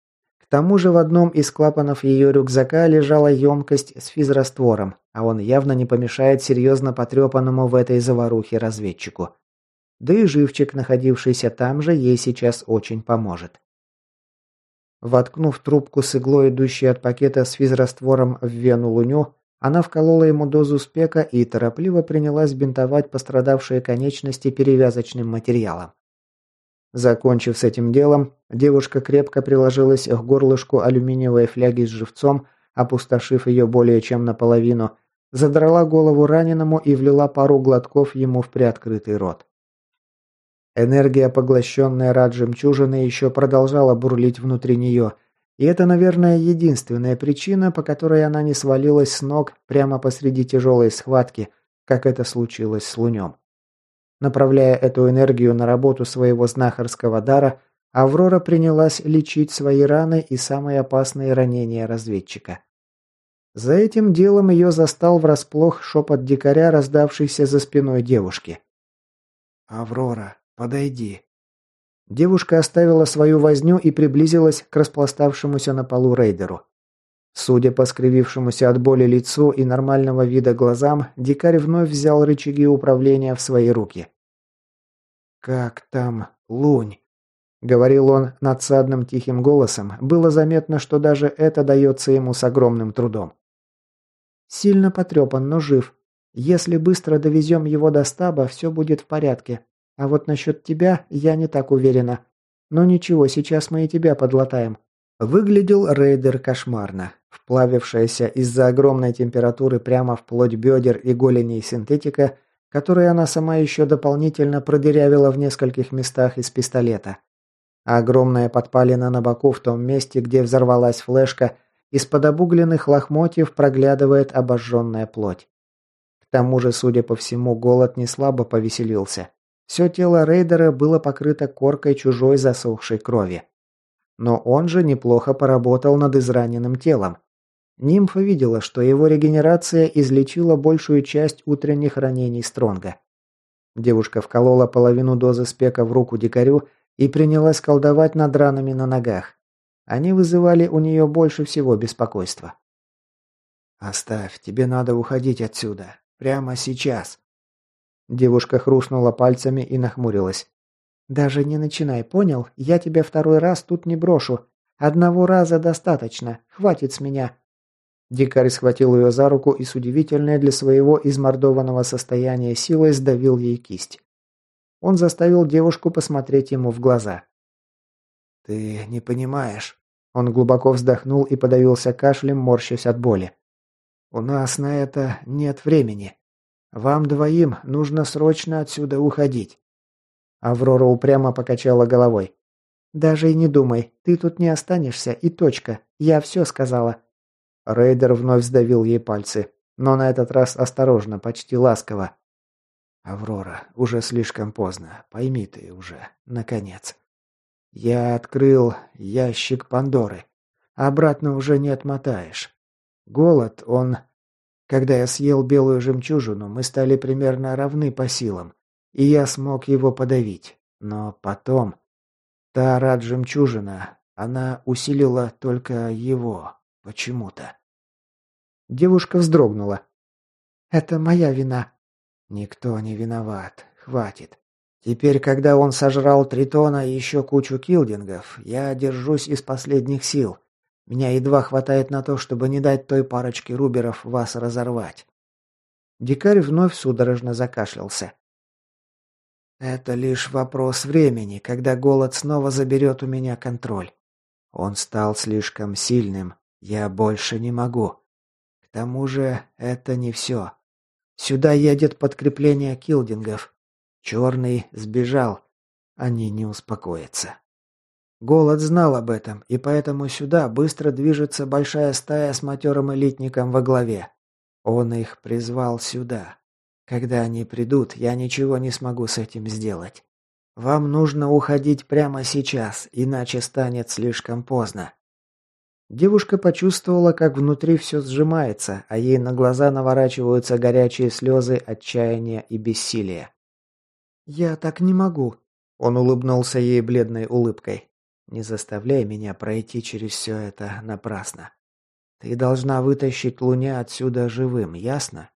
К тому же в одном из клапанов ее рюкзака лежала емкость с физраствором, а он явно не помешает серьезно потрепанному в этой заварухе разведчику. Да и живчик, находившийся там же, ей сейчас очень поможет. Воткнув трубку с иглой, идущей от пакета с физраствором в вену Луню, она вколола ему дозу спека и торопливо принялась бинтовать пострадавшие конечности перевязочным материалом. Закончив с этим делом, девушка крепко приложилась к горлышку алюминиевой фляги с живцом, опустошив ее более чем наполовину, задрала голову раненому и влила пару глотков ему в приоткрытый рот. Энергия, поглощенная рад жемчужины, еще продолжала бурлить внутри нее, и это, наверное, единственная причина, по которой она не свалилась с ног прямо посреди тяжелой схватки, как это случилось с Лунем. Направляя эту энергию на работу своего знахарского дара, Аврора принялась лечить свои раны и самые опасные ранения разведчика. За этим делом ее застал врасплох шепот дикаря, раздавшийся за спиной девушки. «Аврора, подойди». Девушка оставила свою возню и приблизилась к распластавшемуся на полу рейдеру. Судя по скривившемуся от боли лицу и нормального вида глазам, дикарь вновь взял рычаги управления в свои руки. «Как там лунь?» — говорил он надсадным тихим голосом. Было заметно, что даже это дается ему с огромным трудом. «Сильно потрепан, но жив. Если быстро довезем его до стаба, все будет в порядке. А вот насчет тебя я не так уверена. Но ничего, сейчас мы и тебя подлатаем. Выглядел рейдер кошмарно. Вплавившаяся из-за огромной температуры прямо в плоть бедер и голеней синтетика, которую она сама еще дополнительно продырявила в нескольких местах из пистолета. А огромная подпалина на боку в том месте, где взорвалась флешка, из-под обугленных лохмотьев проглядывает обожженная плоть. К тому же, судя по всему, голод не слабо повеселился. Все тело рейдера было покрыто коркой чужой засохшей крови. Но он же неплохо поработал над израненным телом. Нимфа видела, что его регенерация излечила большую часть утренних ранений Стронга. Девушка вколола половину дозы спека в руку дикарю и принялась колдовать над ранами на ногах. Они вызывали у нее больше всего беспокойства. «Оставь, тебе надо уходить отсюда. Прямо сейчас». Девушка хрустнула пальцами и нахмурилась. «Даже не начинай, понял? Я тебя второй раз тут не брошу. Одного раза достаточно. Хватит с меня». Дикарь схватил ее за руку и с удивительной для своего измордованного состояния силой сдавил ей кисть. Он заставил девушку посмотреть ему в глаза. «Ты не понимаешь». Он глубоко вздохнул и подавился кашлем, морщась от боли. «У нас на это нет времени. Вам двоим нужно срочно отсюда уходить». Аврора упрямо покачала головой. «Даже и не думай, ты тут не останешься, и точка. Я все сказала». Рейдер вновь сдавил ей пальцы, но на этот раз осторожно, почти ласково. «Аврора, уже слишком поздно. Пойми ты уже, наконец. Я открыл ящик Пандоры. Обратно уже не отмотаешь. Голод, он... Когда я съел белую жемчужину, мы стали примерно равны по силам, и я смог его подавить. Но потом... Та рад жемчужина, она усилила только его. Почему-то. Девушка вздрогнула. «Это моя вина». «Никто не виноват. Хватит. Теперь, когда он сожрал Тритона и еще кучу килдингов, я держусь из последних сил. Меня едва хватает на то, чтобы не дать той парочке руберов вас разорвать». Дикарь вновь судорожно закашлялся. «Это лишь вопрос времени, когда голод снова заберет у меня контроль. Он стал слишком сильным. Я больше не могу. К тому же это не все. Сюда едет подкрепление килдингов. Черный сбежал. Они не успокоятся. Голод знал об этом, и поэтому сюда быстро движется большая стая с матерым элитником во главе. Он их призвал сюда. Когда они придут, я ничего не смогу с этим сделать. Вам нужно уходить прямо сейчас, иначе станет слишком поздно. Девушка почувствовала, как внутри все сжимается, а ей на глаза наворачиваются горячие слезы отчаяния и бессилия. «Я так не могу», — он улыбнулся ей бледной улыбкой. «Не заставляй меня пройти через все это напрасно. Ты должна вытащить Луня отсюда живым, ясно?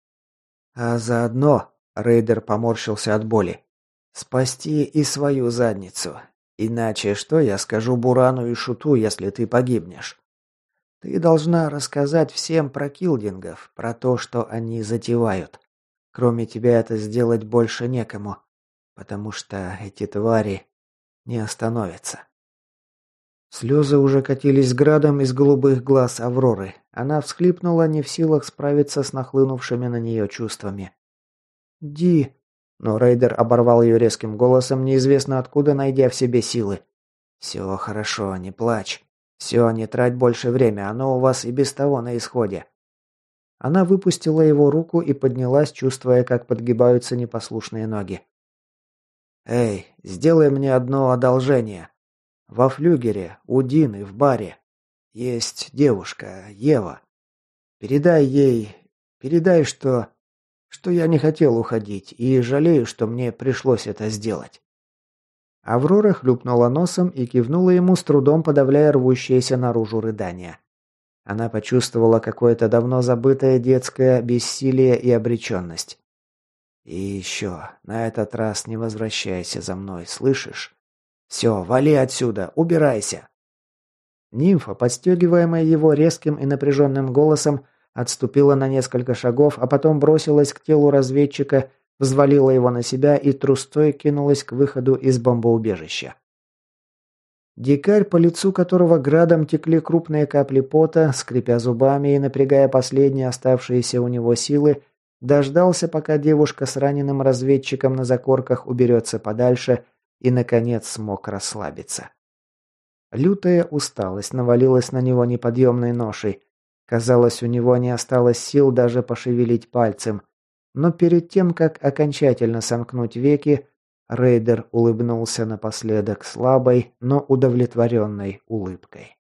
А заодно, — Рейдер поморщился от боли, — спасти и свою задницу. Иначе что я скажу Бурану и Шуту, если ты погибнешь?» Ты должна рассказать всем про килдингов, про то, что они затевают. Кроме тебя это сделать больше некому, потому что эти твари не остановятся. Слезы уже катились градом из голубых глаз Авроры. Она всхлипнула, не в силах справиться с нахлынувшими на нее чувствами. «Ди...» Но Рейдер оборвал ее резким голосом, неизвестно откуда, найдя в себе силы. «Все хорошо, не плачь. «Все, не трать больше время, оно у вас и без того на исходе». Она выпустила его руку и поднялась, чувствуя, как подгибаются непослушные ноги. «Эй, сделай мне одно одолжение. Во флюгере, у Дины, в баре, есть девушка, Ева. Передай ей... Передай, что... Что я не хотел уходить и жалею, что мне пришлось это сделать». Аврора хлюпнула носом и кивнула ему, с трудом подавляя рвущееся наружу рыдания. Она почувствовала какое-то давно забытое детское бессилие и обреченность. «И еще, на этот раз не возвращайся за мной, слышишь? Все, вали отсюда, убирайся!» Нимфа, подстегиваемая его резким и напряженным голосом, отступила на несколько шагов, а потом бросилась к телу разведчика взвалила его на себя и трустой кинулась к выходу из бомбоубежища. Дикарь, по лицу которого градом текли крупные капли пота, скрипя зубами и напрягая последние оставшиеся у него силы, дождался, пока девушка с раненым разведчиком на закорках уберется подальше и, наконец, смог расслабиться. Лютая усталость навалилась на него неподъемной ношей. Казалось, у него не осталось сил даже пошевелить пальцем. Но перед тем, как окончательно сомкнуть веки, Рейдер улыбнулся напоследок слабой, но удовлетворенной улыбкой.